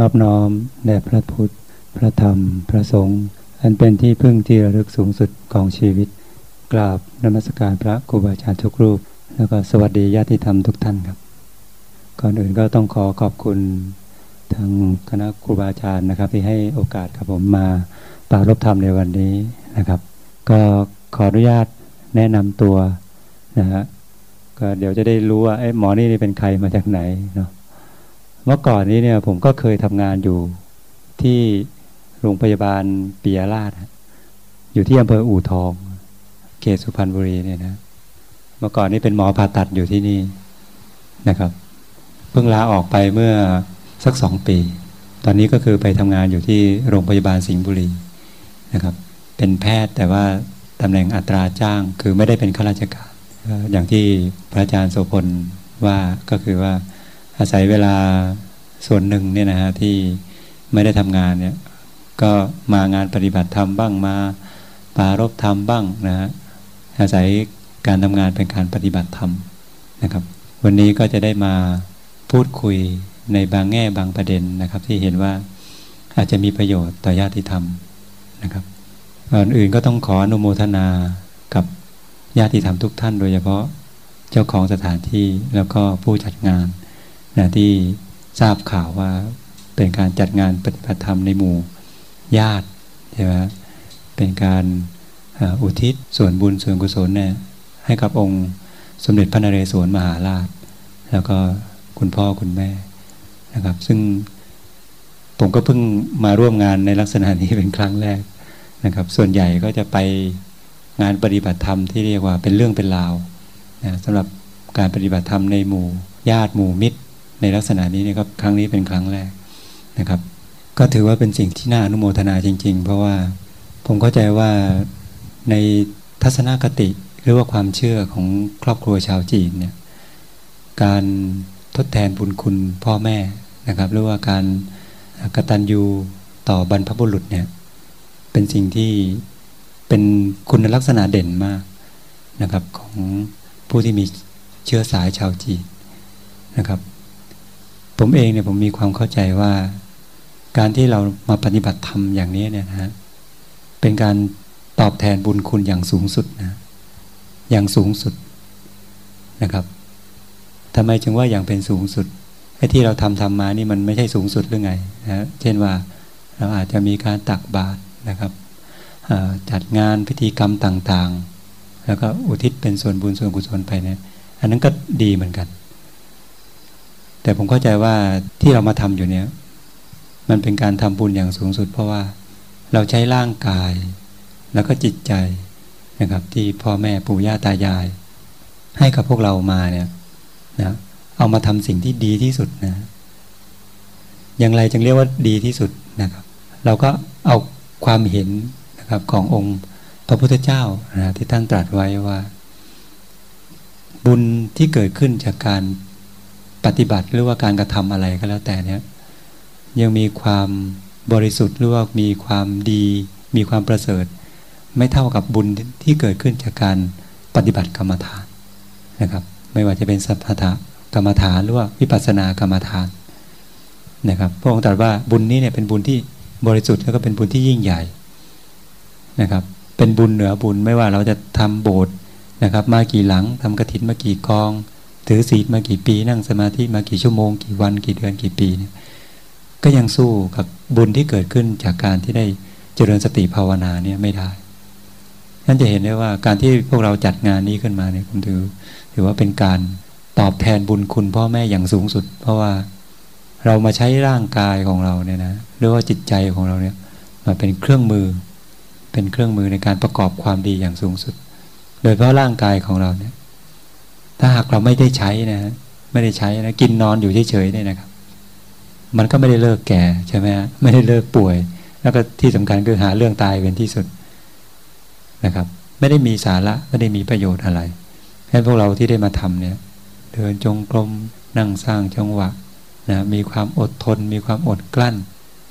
อนอบน้อมแด่พระพุทธ พระธรรม พระสงฆ์อันเป็นที่พึ่งที่ระลึกสูงสุดของชีวิต กราบนมัสการพระครูบาอาจารย์ทุกรูป แล้วก็สวัสดีญาติธรรมทุกท่านครับ ก่อนอื่นก็ต้องขอขอบคุณทางคณะครูบาอาจารย์นะครับ ที่ให้โอกาสกับผมมาปรารบธรรมในวันนี้นะครับ ก็ขออนุญาตแนะนำตัวนะฮะก็เดี๋ยวจะได้รู้ว่าไอ้หมอนี่เป็นใครมาจากไหนเนาะ เมื่อก่อนนี้เนี่ยผมก็เคยทำงานอยู่ที่โรงพยาบาลปิยราช อยู่ที่อำเภออู่ทอง เขตสุพรรณบุรีเนี่ยนะ เมื่อก่อนนี้เป็นหมอผ่าตัดอยู่ที่นี่นะครับ เพิ่งลาออกไปเมื่อสักสองปี ตอนนี้ก็คือไปทำงานอยู่ที่โรงพยาบาลสิงห์บุรีนะครับ เป็นแพทย์แต่ว่าตำแหน่งอัตราจ้างคือไม่ได้เป็นข้าราชการ อย่างที่พระอาจารย์โสพลว่าก็คือว่า อาศัยเวลาส่วนหนึ่งเนี่ยนะฮะที่ไม่ได้ทำงานเนี่ยก็มางานปฏิบัติธรรมบ้างมาปารบธรรมบ้างนะฮะอาศัยการทำงานเป็นการปฏิบัติธรรมนะครับ วันนี้ก็จะได้มาพูดคุยในบางแง่บางประเด็นนะครับ ที่เห็นว่าอาจจะมีประโยชน์ต่อญาติธรรมนะครับก่อนอื่นก็ต้องขออนุโมทนากับญาติธรรมทุกท่าน โดยเฉพาะเจ้าของสถานที่แล้วก็ผู้จัดงาน นะที่ทราบข่าวว่าเป็นการจัดงานปฏิบัติธรรมในหมู่ญาติใช่ไหมเป็นการอุทิศส่วนบุญส่วนกุศลเนี่ยให้กับองค์สมเด็จพระนเรศวรมหาราช แล้วก็คุณพ่อคุณแม่นะครับ ซึ่งผมก็เพิ่งมาร่วมงานในลักษณะนี้เป็นครั้งแรกนะครับ ส่วนใหญ่ก็จะไปงานปฏิบัติธรรมที่เรียกว่าเป็นเรื่องเป็นราวนะสำหรับการปฏิบัติธรรมในหมู่ญาติหมู่มิตร ในลักษณะนี้นะครับครั้งนี้เป็นครั้งแรกนะครับ ก็ถือว่าเป็นสิ่งที่น่าอนุโมทนาจริง ๆ เพราะว่าผมเข้าใจว่าในทัศนคติหรือว่าความเชื่อของครอบครัวชาวจีนเนี่ยการทดแทนบุญคุณพ่อแม่นะครับ หรือว่าการกตัญญูต่อบรรพบุรุษเนี่ยเป็นสิ่งที่เป็นคุณลักษณะเด่นมากนะครับของผู้ที่มีเชื้อสายชาวจีนนะครับ ผมเองเนี่ยผมมีความเข้าใจว่า การที่เรามาปฏิบัติธรรมอย่างนี้เนี่ยนะฮะเป็นการตอบแทนบุญคุณอย่างสูงสุดนะอย่างสูงสุดนะครับทำไมจึงว่าอย่างเป็นสูงสุดไอ้ที่เราทำทำมานี่มันไม่ใช่สูงสุดหรือไงนะเช่นว่าเราอาจจะมีการตักบาตรนะครับจัดงานพิธีกรรมต่างๆ แล้วก็อุทิศเป็นส่วนบุญส่วนกุศลไปเนี่ยอันนั้นก็ดีเหมือนกัน แต่ผมเข้าใจว่าที่เรามาทำอยู่เนี่ย มันเป็นการทำบุญอย่างสูงสุด เพราะว่าเราใช้ร่างกาย แล้วก็จิตใจนะครับ ที่พ่อแม่ปู่ย่าตายาย ให้กับพวกเรามาเนี่ยนะเอามาทำสิ่งที่ดีที่สุดนะ อย่างไรจึงเรียกว่าดีที่สุดนะครับ เราก็เอาความเห็นนะครับขององค์พระพุทธเจ้านะที่ท่านตรัสไว้ว่า บุญที่เกิดขึ้นจากการ ปฏิบัติหรือว่าการกระทำอะไรก็แล้วแต่เนี้ยยังมีความบริสุทธิ์หรือว่ามีความดี มีความประเสริฐ ไม่เท่ากับบุญที่เกิดขึ้นจากการปฏิบัติกรรมฐานนะครับ ไม่ว่าจะเป็นสัพพะกรรมฐานหรือว่าวิปัสสนากรรมฐานนะครับพระองค์ตรัสว่าบุญนี้เนี่ยเป็นบุญที่บริสุทธิ์แล้วก็เป็นบุญที่ยิ่งใหญ่นะครับ เป็นบุญเหนือบุญไม่ว่าเราจะทำโบสถ์นะครับ มากี่หลังทำกระถินมากี่กอง ถือศีลมากี่ปี นั่งสมาธิมากี่ชั่วโมง กี่วันกี่เดือนกี่ปีเนี่ยก็ยังสู้กับบุญที่เกิดขึ้นจากการที่ได้เจริญสติภาวนาเนี่ยไม่ได้นั่นจะเห็นได้ว่าการที่พวกเราจัดงานนี้ขึ้นมาเนี่ยผมถือ ถือว่าเป็นการตอบแทนบุญคุณพ่อแม่อย่างสูงสุด เพราะว่าเรามาใช้ร่างกายของเราเนี่ยนะหรือว่าจิตใจของเราเนี่ยมาเป็นเครื่องมือ เป็นเครื่องมือในการประกอบความดีอย่างสูงสุด โดยเพราะร่างกายของเราเนี่ย ถ้าหากเราไม่ได้ใช้นะไม่ได้ใช้นะกินนอนอยู่เฉยๆเนี่ยนะครับ มันก็ไม่ได้เลิกแก่ใช่ไหมไม่ได้เลิกป่วย แล้วก็ที่สำคัญคือหาเรื่องตายเป็นที่สุดนะครับ ไม่ได้มีสาระไม่ได้มีประโยชน์อะไรให้พวกเราที่ได้มาทำเนี่ย เดินจงกรมนั่งสร้างจังหวะนะมีความอดทน มีความอดกลั้น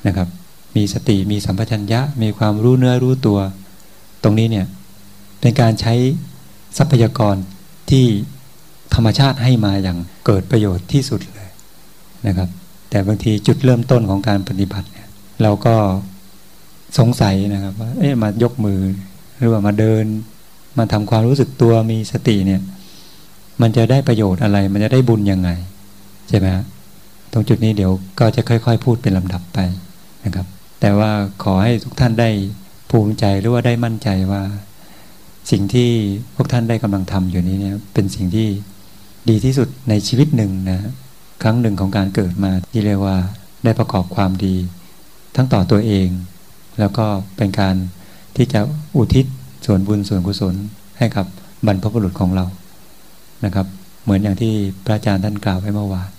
นะครับ มีสติมีสัมปชัญญะ มีความรู้เนื้อรู้ตัว ตรงนี้เนี่ยเป็นการใช้ทรัพยากรที่ ธรรมชาติให้มาอย่างเกิดประโยชน์ที่สุดเลยนะครับ แต่บางทีจุดเริ่มต้นของการปฏิบัติเนี่ย เราก็สงสัยนะครับว่าเอ๊ะมายกมือ หรือว่ามาเดิน มาทำความรู้สึกตัวมีสติเนี่ย มันจะได้ประโยชน์อะไร มันจะได้บุญยังไง ใช่ไหมตรงจุดนี้เดี๋ยวก็จะค่อย ๆ พูดเป็นลำดับไปนะครับ แต่ว่าขอให้ทุกท่านได้ภูมิใจหรือว่าได้มั่นใจว่า สิ่งที่พวกท่านได้กำลังทำอยู่นี้เนี่ยเป็นสิ่งที่ ดีที่สุดในชีวิตหนึ่งนะครั้งหนึ่งของการเกิดมาที่เรียกว่าได้ประกอบความดี ทั้งต่อตัวเอง แล้วก็เป็นการที่จะอุทิศส่วนบุญส่วนกุศลให้กับบรรพบุรุษของเรานะครับ เหมือนอย่างที่พระอาจารย์ท่านกล่าวไว้เมื่อวาน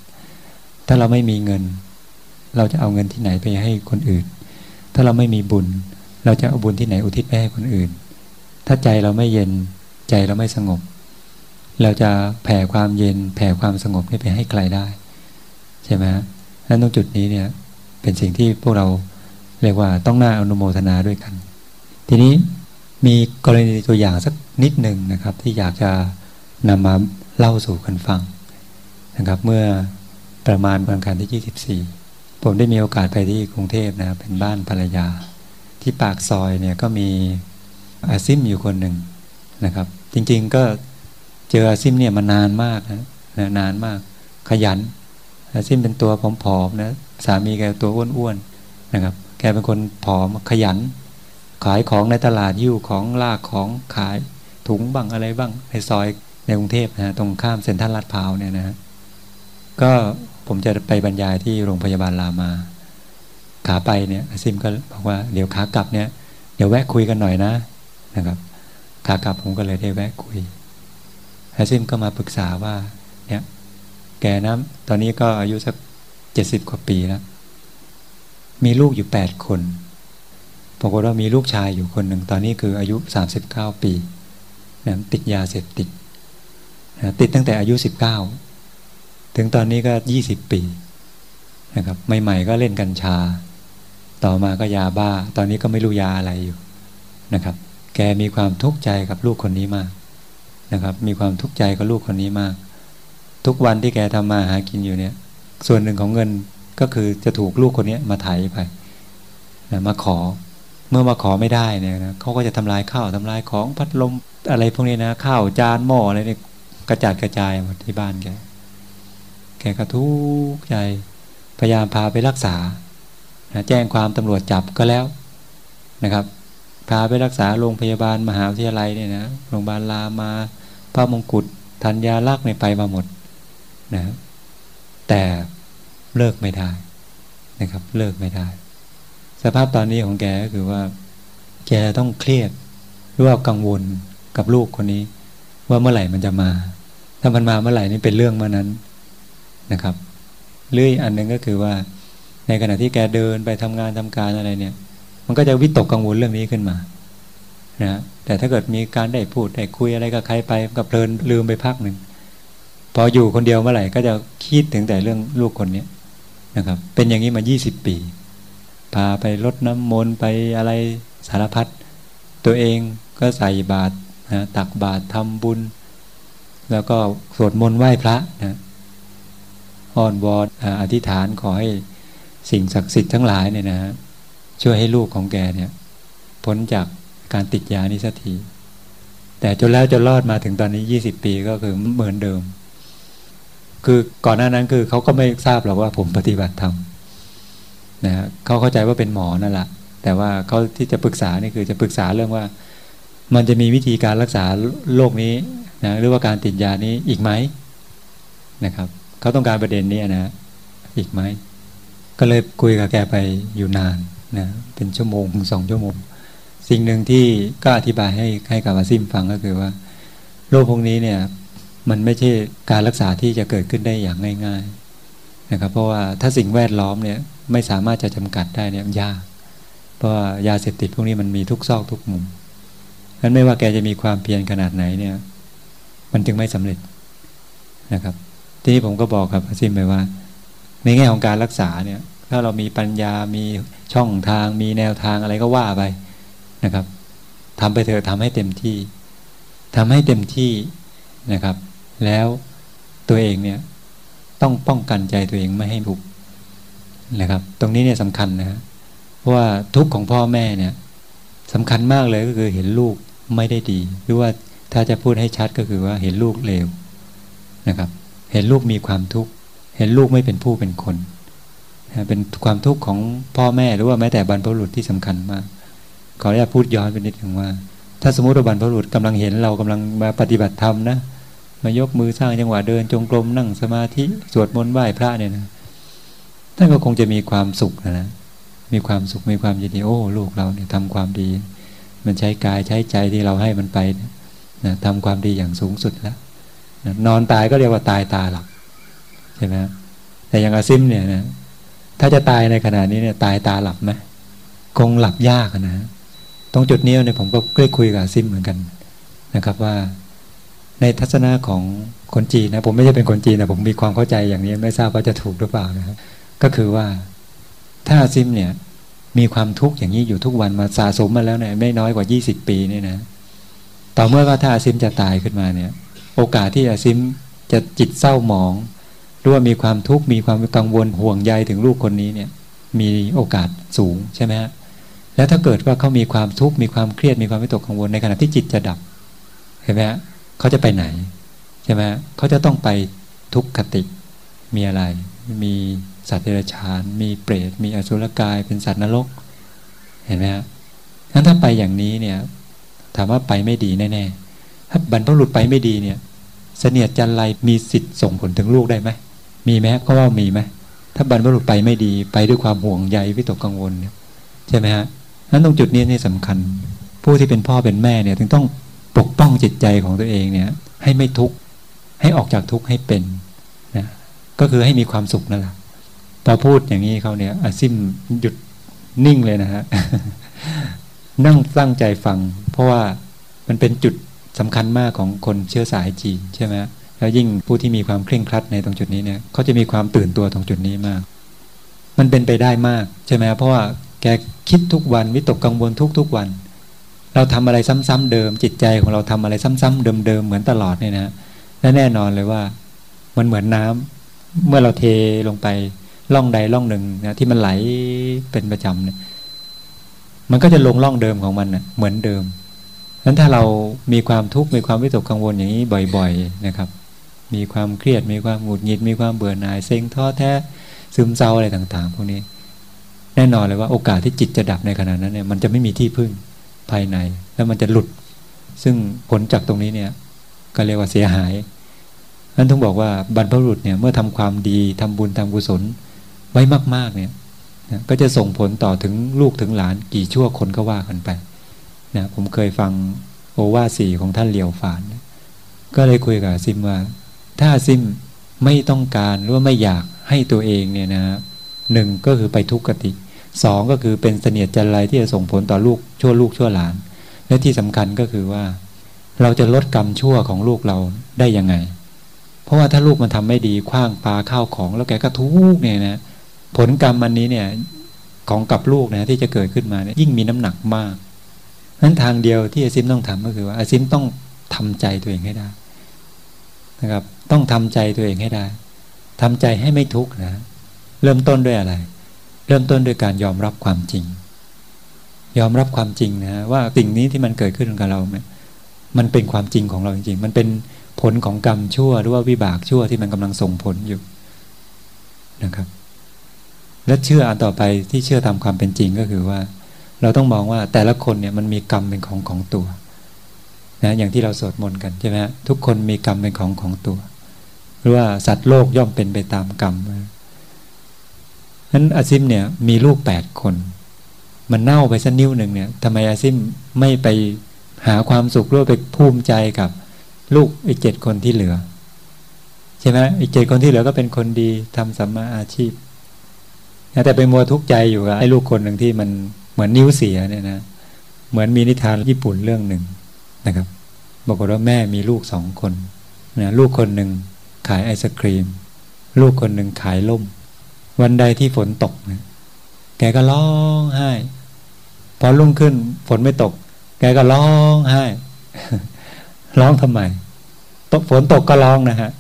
ถ้าเราไม่มีเงิน เราจะเอาเงินที่ไหนไปให้คนอื่น ถ้าเราไม่มีบุญ เราจะเอาบุญที่ไหนอุทิศไปให้คนอื่น ถ้าใจเราไม่เย็นใจเราไม่สงบ เราจะแผ่ความเย็นแผ่ความสงบนี้ไปให้ใครได้ ใช่ไหมนั้นตรงจุดนี้เนี่ยเป็นสิ่งที่พวกเราเรียกว่าต้องน่าอนุโมทนาด้วยกัน ทีนี้มีกรณีตัวอย่างสักนิดหนึ่งนะครับ ที่อยากจะนำมาเล่าสู่กันฟังนะครับ เมื่อประมาณวันคันที่ 24 ผมได้มีโอกาสไปที่กรุงเทพนะเป็นบ้านภรรยา ที่ปากซอยเนี่ยก็มีอาซิมอยู่คนหนึ่งนะครับ จริงๆก็ เจออาซิมเนี่ยมานานมากนะนานมาก ขยัน อาซิมเป็นตัวผอมๆนะสามีแกตัวอ้วนๆนะครับ แกเป็นคนผอมขยัน ขายของในตลาดยิ้วของลากของขายถุงบ้างอะไรบ้างในซอยในกรุงเทพนะตรงข้ามเซ็นทรัลลาดพร้าวเนี่ยนะก็ผมจะไปบรรยายที่โรงพยาบาลรามา ขาไปเนี่ยอาซิมก็บอกว่าเดี๋ยวขากลับเนี่ยเดี๋ยวแวะคุยกันหน่อยนะนะครับขากลับผมก็เลยได้แวะคุย อาซิมก็มาปรึกษาว่า เนี่ยแกนะตอนนี้ก็อายุสักเจ็ดสิบกว่าปีแล้วมีลูกอยู่แปดคนปรากฏว่ามีลูกชายอยู่คนหนึ่งตอนนี้คืออายุสามสิบเก้าปีนะติดยาเสพติดนะติดตั้งแต่อายุสิบเก้าถึงตอนนี้ก็ยี่สิบปีนะครับใหม่ๆก็เล่นกัญชา ต่อมาก็ยาบ้า ตอนนี้ก็ไม่รู้ยาอะไรอยู่นะครับ แกมีความทุกข์ใจกับลูกคนนี้มาก นะครับ มีความทุกข์ใจกับลูกคนนี้มาก ทุกวันที่แกทำมาหากินอยู่เนี่ย ส่วนหนึ่งของเงินก็คือจะถูกลูกคนนี้มาไถไปนะมาขอเมื่อมาขอไม่ได้เนี่ยนะเขาก็จะทำลายข้าวทำลายของพัดลมอะไรพวกนี้นะข้าวจานหม้ออะไรเนี่ยกระจัดกระจายหมดที่บ้านแกแกก็ทุกข์ใจพยายามพาไปรักษานะแจ้งความตำรวจจับก็แล้วนะครับ พาไปรักษาโรงพยาบาลมหาวิทยาลัยเนี่ยนะโรงพยาบาลรามา พระมงกุฎธัญญาลักษณ์ไปมาหมดนะแต่เลิกไม่ได้นะครับ เลิกไม่ได้ สภาพตอนนี้ของแกก็คือว่า แกต้องเครียดหรือว่ากังวลกับลูกคนนี้ ว่าเมื่อไหร่มันจะมา ถ้ามันมาเมื่อไหร่นี่เป็นเรื่องเมื่อนั้นนะครับเรื่อยอันหนึ่งก็คือว่า ในขณะที่แกเดินไปทำงานทำการอะไรเนี่ย มันก็จะวิตกกังวลเรื่องนี้ขึ้นมานะ แต่ถ้าเกิดมีการได้พูดได้คุยอะไรกับใครไปกับเพลินลืมไปพักหนึ่งพออยู่คนเดียวเมื่อไหร่ก็จะคิดถึงแต่เรื่องลูกคนนี้นะครับ เป็นอย่างนี้มา 20 ปี พาไปรดน้ำมนต์ไปอะไรสารพัดตัวเองก็ใส่บาตรนะตักบาตรทำบุญ แล้วก็สวดมนต์ไหว้พระนะอ้อนวอนอธิษฐานขอให้สิ่งศักดิ์สิทธิ์ทั้งหลายเนี่ยนะช่วยให้ลูกของแกเนี่ย พ้นจาก การติดยานี้สักทีแต่จนแล้วจนรอดมาถึงตอนนี้ยี่สิบปีก็คือเหมือนเดิม คือก่อนหน้านั้นคือเขาก็ไม่ทราบหรอกว่าผมปฏิบัติธรรมนะเขาเข้าใจว่าเป็นหมอนั่นแหละแต่ว่าเขาที่จะปรึกษานี่คือจะปรึกษาเรื่องว่า มันจะมีวิธีการรักษาโรคนี้นะหรือว่าการติดยานี้อีกไหมนะครับเขาต้องการประเด็นนี้นะอีกไหมก็เลยคุยกับแกไปอยู่นานนะเป็นชั่วโมงสองชั่วโมง สิ่งหนึ่งที่ก็อธิบายให้ให้กับอาซิมฟังก็คือว่า โรคพวกนี้เนี่ย มันไม่ใช่การรักษาที่จะเกิดขึ้นได้อย่างง่าย ๆนะครับ เพราะว่าถ้าสิ่งแวดล้อมเนี่ยไม่สามารถจะจำกัดได้เนี่ยยาก เพราะว่ายาเสพติดพวกนี้มันมีทุกซอกทุกมุมนั้นไม่ว่าแกจะมีความเพียรขนาดไหนเนี่ย มันจึงไม่สำเร็จนะครับ ทีนี้ผมก็บอกกับอาซิมไปว่า ในแง่ของการรักษาเนี่ย ถ้าเรามีปัญญามีช่องทาง มีแนวทางอะไรก็ว่าไป นะครับทำไปเถอะทำให้เต็มที่ทำให้เต็มที่นะครับ แล้วตัวเองเนี่ยต้องป้องกันใจตัวเองไม่ให้ถูกนะครับ ตรงนี้เนี่ยสำคัญนะเพราะว่าทุกข์ของพ่อแม่เนี่ยสำคัญมากเลยก็คือเห็นลูกไม่ได้ดี หรือว่าถ้าจะพูดให้ชัดก็คือว่าเห็นลูกเลวนะครับ เห็นลูกมีความทุกข์เห็นลูกไม่เป็นผู้เป็นคน เป็นความทุกข์ของพ่อแม่หรือว่าแม้แต่บรรพบุรุษที่สำคัญมาก ขออนุญาตพูดย้อนไปนิดหนึ่งว่า ถ้าสมมติว่าบรรพบุรุษกำลังเห็นเรากำลังมาปฏิบัติธรรมนะมายกมือสร้างจังหวะเดินจงกรมนั่งสมาธิสวดมนต์ไหว้พระเนี่ยนะท่านก็คงจะมีความสุขนะนะมีความสุขมีความยินดีโอ้ลูกเราเนี่ยทำความดี มันใช้กายใช้ใจที่เราให้มันไปนะทำความดีอย่างสูงสุดแล้วนะนอนตายก็เรียกว่าตายตาหลับใช่ไหมแต่อย่างอาซิมเนี่ยนะถ้าจะตายในขณะนี้เนี่ยตายตาหลับไหมคงหลับยากนะ ตรงจุดนี้เนี่ยผมก็ได้คุยกับซิมเหมือนกันนะครับว่าในทัศนะของคนจีนนะผมไม่ใช่เป็นคนจีนนะผมมีความเข้าใจอย่างนี้ไม่ทราบว่าจะถูกหรือเปล่านะครับก็คือว่าถ้าซิมเนี่ยมีความทุกข์อย่างนี้อยู่ทุกวันมาสะสมมาแล้วเนี่ยไม่น้อยกว่า 20 ปีนี่นะต่อเมื่อก็ถ้าอาซิมจะตายขึ้นมาเนี่ย โอกาสที่อาซิมจะจิตเศร้าหมองหรือว่ามีความทุกข์มีความกังวลห่วงใยถึงลูกคนนี้เนี่ย มีโอกาสสูงใช่ไหมฮะ แล้วถ้าเกิดว่าเขามีความทุกข์มีความเครียดมีความวิตกกังวลในขณะที่จิตจะดับเห็นไหมฮะเขาจะไปไหนใช่ไหมเขาจะต้องไปทุกขติ มีอะไร มีสัตว์เดรัจฉาน มีเปรต มีอสุรกาย เป็นสัตว์นรก เห็นไหมฮะงั้นถ้าไปอย่างนี้เนี่ย ถามว่าไปไม่ดีแน่ๆ ถ้าบรรพบุรุษไปไม่ดีเนี่ย เสนียดจันไรมีสิทธิ์ส่งผลถึงลูกได้ไหม มีไหมก็ว่ามีไหม ถ้าบรรพบุรุษไปไม่ดี ไปด้วยความห่วงใยวิตกกังวลเนี่ยใช่ไหมฮะ นั้นตรงจุดนี้นี่สำคัญ ผู้ที่เป็นพ่อเป็นแม่เนี่ยถึงต้องปกป้องจิตใจของตัวเองเนี่ย ให้ไม่ทุกข์ให้ออกจากทุกข์ให้เป็นนะก็คือให้มีความสุขนั่นแหละพอพูดอย่างนี้เขาเนี่ยอาซิมหยุดนิ่งเลยนะฮะนั่งตั้งใจฟัง เพราะว่ามันเป็นจุดสำคัญมากของคนเชื้อสายจีนใช่ไหมแล้วยิ่งผู้ที่มีความเคร่งครัดในตรงจุดนี้เนี่ยเขาจะมีความตื่นตัวตรงจุดนี้มาก มันเป็นไปได้มากใช่ไหมเพราะว่า แกคิดทุกวันวิตกกังวลทุกทุกวัน เราทำอะไรซ้ำๆเดิม จิตใจของเราทำอะไรซ้ำๆเดิมๆเหมือนตลอดเนี่ยนะและแน่นอนเลยว่ามันเหมือนน้ำเมื่อเราเทลงไปล่องใดล่องหนึ่งนะที่มันไหลเป็นประจำเนี่ยมันก็จะลงล่องเดิมของมันนะเหมือนเดิมนั้นถ้าเรามีความทุกข์มีความวิตกกังวลอย่างนี้บ่อยๆนะครับ มีความเครียดมีความหงุดหงิด มีความเบื่อหน่ายเซ็งท้อแท้ซึมเศร้าอะไรต่างๆพวกนี้ แน่นอนเลยว่าโอกาสที่จิตจะดับในขณะนั้นเนี่ยมันจะไม่มีที่พึ่งภายใน แล้วมันจะหลุด ซึ่งผลจากตรงนี้เนี่ยก็เรียกว่าเสียหายนั้นต้องบอกว่าบรรพบุรุษเนี่ยเมื่อทำความดีทำบุญทำกุศลไว้มาก ๆเนี่ยก็จะส่งผลต่อถึงลูกถึงหลานกี่ชั่วคนก็ว่ากันไปนะผมเคยฟังโอวาสีของท่านเหลียวฝานก็เลยคุยกับซิมว่า ถ้าซิมไม่ต้องการหรือว่าไม่อยากให้ตัวเองเนี่ยนะ หนึ่งก็คือไปทุกขติสองก็คือเป็นเสนียดจันไรที่จะส่งผลต่อลูกชั่วลูกชั่วหลาน และที่สำคัญก็คือว่า เราจะลดกรรมชั่วของลูกเราได้ยังไง เพราะว่าถ้าลูกมันทำไม่ดีคว้างปลาข้าวของแล้วแกก็ทุกเนี่ยนะผลกรรมอันนี้เนี่ยของกับลูกนะที่จะเกิดขึ้นมาเนี่ยยิ่งมีน้ำหนักมากนั้นทางเดียวที่อาซิมต้องทำก็คือว่าอาซิมต้องทำใจตัวเองให้ได้นะครับ ต้องทำใจตัวเองให้ได้ทำใจให้ไม่ทุกข์นะ เริ่มต้นด้วยอะไร เริ่มต้นด้วยการยอมรับความจริง ยอมรับความจริงนะว่าสิ่งนี้ที่มันเกิดขึ้นกับเราเนี่ยมันเป็นความจริงของเราจริงๆ มันเป็นผลของกรรมชั่วหรือว่าวิบากชั่วที่มันกำลังส่งผลอยู่นะครับ และเชื่ออันต่อไปที่เชื่อตามความเป็นจริงก็คือว่า เราต้องมองว่าแต่ละคนเนี่ยมันมีกรรมเป็นของของตัวนะอย่างที่เราสวดมนต์กันใช่ไหมทุกคนมีกรรมเป็นของของตัว หรือว่าสัตว์โลกย่อมเป็นไปตามกรรม นั้นอาซิมเนี่ยมีลูกแปดคน มันเน่าไปสักนิ้วหนึ่งเนี่ยทำไมอาซิมไม่ไปหาความสุขหรือไปภูมิใจกับลูกอีกเจ็ดคนที่เหลือ ใช่ไหมอีกเจ็ดคนที่เหลือก็เป็นคนดีทำสัมมาอาชีพแต่ไปมัวทุกข์ใจอยู่กับไอ้ลูกคนหนึ่งที่มันเหมือนนิ้วเสียเนี่ยนะเหมือนมีนิทานญี่ปุ่นเรื่องหนึ่งนะครับบอกว่าแม่มีลูกสองคนนะลูกคนหนึ่งขายไอศครีม ลูกคนหนึ่งขายล่ม วันใดที่ฝนตกนะแกก็ร้องไห้ พอรุ่งขึ้นฝนไม่ตก แกก็ร้องไห้ ร้องทำไม ตกฝนตกก็ร้องนะฮะ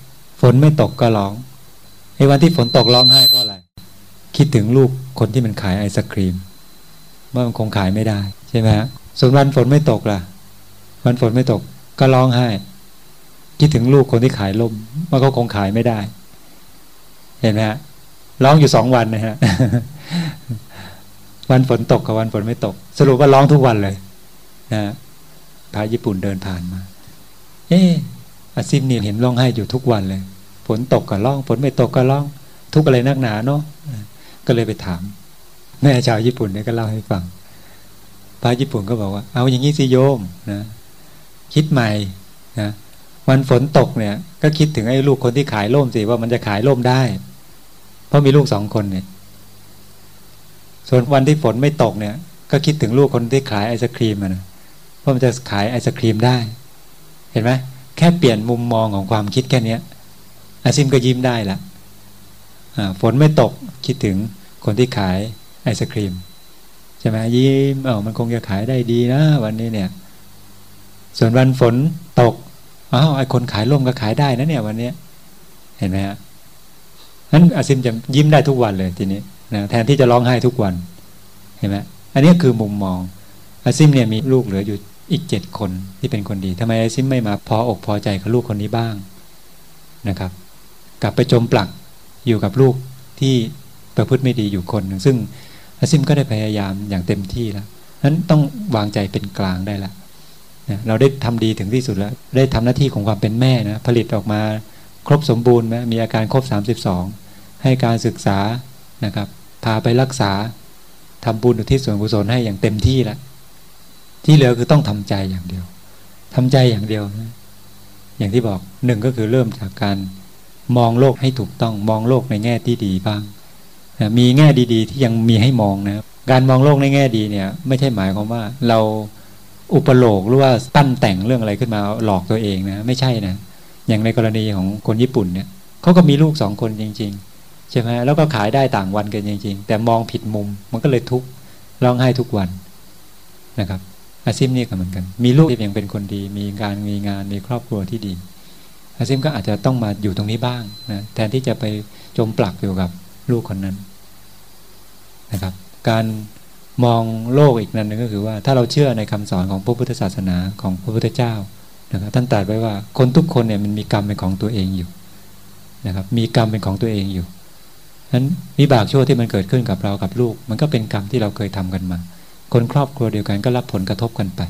ฝนไม่ตกก็ร้องไอ้วันที่ฝนตกร้องไห้เพราะอะไร คิดถึงลูกคนที่มันขายไอศครีม ว่ามันคงขายไม่ได้ ใช่ไหมฮะส่วนวันฝนไม่ตกล่ะ วันฝนไม่ตกก็ร้องไห้ คิดถึงลูกคนที่ขายลมว่าเขาคงขายไม่ได้ เห็นไหมฮะ ร้องอยู่สองวันนะฮะวันฝนตกกับวันฝนไม่ตก สรุปว่าร้องทุกวันเลยนะพระญี่ปุ่นเดินผ่านมา เอออาซิมเนี่เห็นร้องไห้อยู่ทุกวันเลย ฝนตกก็ร้อง ฝนไม่ตกก็ร้อง ทุกอะไรนักหนาเนาะก็เลยไปถาม แม่ชาวญี่ปุ่นเนี่ยก็เล่าให้ฟัง พระญี่ปุ่นก็บอกว่า เอาอย่างนี้สิโยมนะคิดใหม่นะวันฝนตกเนี่ย ก็คิดถึงไอ้ลูกคนที่ขายร่มสิว่ามันจะขายร่มได้ เพราะมีลูกสองคนเนี่ย ส่วนวันที่ฝนไม่ตกเนี่ย ก็คิดถึงลูกคนที่ขายไอศครีมนะเพราะมันจะขายไอศครีมได้ เห็นไหมแค่เปลี่ยนมุมมองของความคิดแค่นี้อาซิมก็ยิ้มได้ละฝนไม่ตกคิดถึงคนที่ขายไอศครีมใช่ไหมยิ้มเออมันคงจะขายได้ดีนะวันนี้เนี่ย ส่วนวันฝนตกอ้าวไอคนขายร่มก็ขายได้นะเนี่ย วันนี้เห็นไหมฮะ นั้นอาซิมจะยิ้มได้ทุกวันเลยทีนี้นะแทนที่จะร้องไห้ทุกวันเห็นไหมอันนี้คือมุมมอง อาซิมเนี่ยมีลูกเหลืออยู่อีกเจ็ดคนที่เป็นคนดีทำไมอาซิมไม่มาพออกพอใจกับลูกคนนี้บ้างนะครับ กลับไปจมปลักอยู่กับลูกที่ประพฤติไม่ดีอยู่คนหนึ่งซึ่งอาซิมก็ได้พยายามอย่างเต็มที่แล้วนั้นต้องวางใจเป็นกลางได้ละเราได้ทำดีถึงที่สุดแล้ว ได้ทำหน้าที่ของความเป็นแม่นะผลิตออกมาครบสมบูรณ์ไหมมีอาการครบ 32 ให้การศึกษานะครับ พาไปรักษาทำบุญอุทิศส่วนกุศลให้อย่างเต็มที่ล้วที่เหลือคือต้องทำใจอย่างเดียวทำใจอย่างเดียวนะอย่างที่บอกหนึ่งก็คือเริ่มจากการมองโลกให้ถูกต้องมองโลกในแง่ที่ดีบ้างนะมีแง่ดีๆ ที่ยังมีให้มองนะการมองโลกในแง่ดีเนี่ย ไม่ใช่หมายความว่าเราอุปโลกหรือว่าตั้นแต่งเรื่องอะไรขึ้นมาหลอกตัวเองนะ ไม่ใช่นะ อย่างในกรณีของคนญี่ปุ่นเนี่ยเขาก็มีลูกสองคนจริง ๆ ใช่ไหมแล้วก็ขายได้ต่างวันกันจริง ๆ แต่มองผิดมุมมันก็เลยทุกข์ร้องไห้ทุกวันนะครับ อาซิมนี่ก็เหมือนกัน มีลูกที่ยังเป็นคนดี มีการมีงานมีครอบครัวที่ดี อาซิมก็อาจจะต้องมาอยู่ตรงนี้บ้างนะแทนที่จะไปจมปลักอยู่กับลูกคนนั้นนะครับ การมองโลกอีกนั้นนึงก็คือว่าถ้าเราเชื่อในคำสอนของพระพุทธศาสนาของพระพุทธเจ้านะครับท่านตรัสไว้ว่าคนทุกคนเนี่ยมันมีกรรมเป็นของตัวเองอยู่นะครับ มีกรรมเป็นของตัวเองอยู่ นั้นวิบากชั่วที่มันเกิดขึ้นกับเรากับลูก มันก็เป็นกรรมที่เราเคยทำกันมา คนครอบครัวเดียวกันก็รับผลกระทบกันไป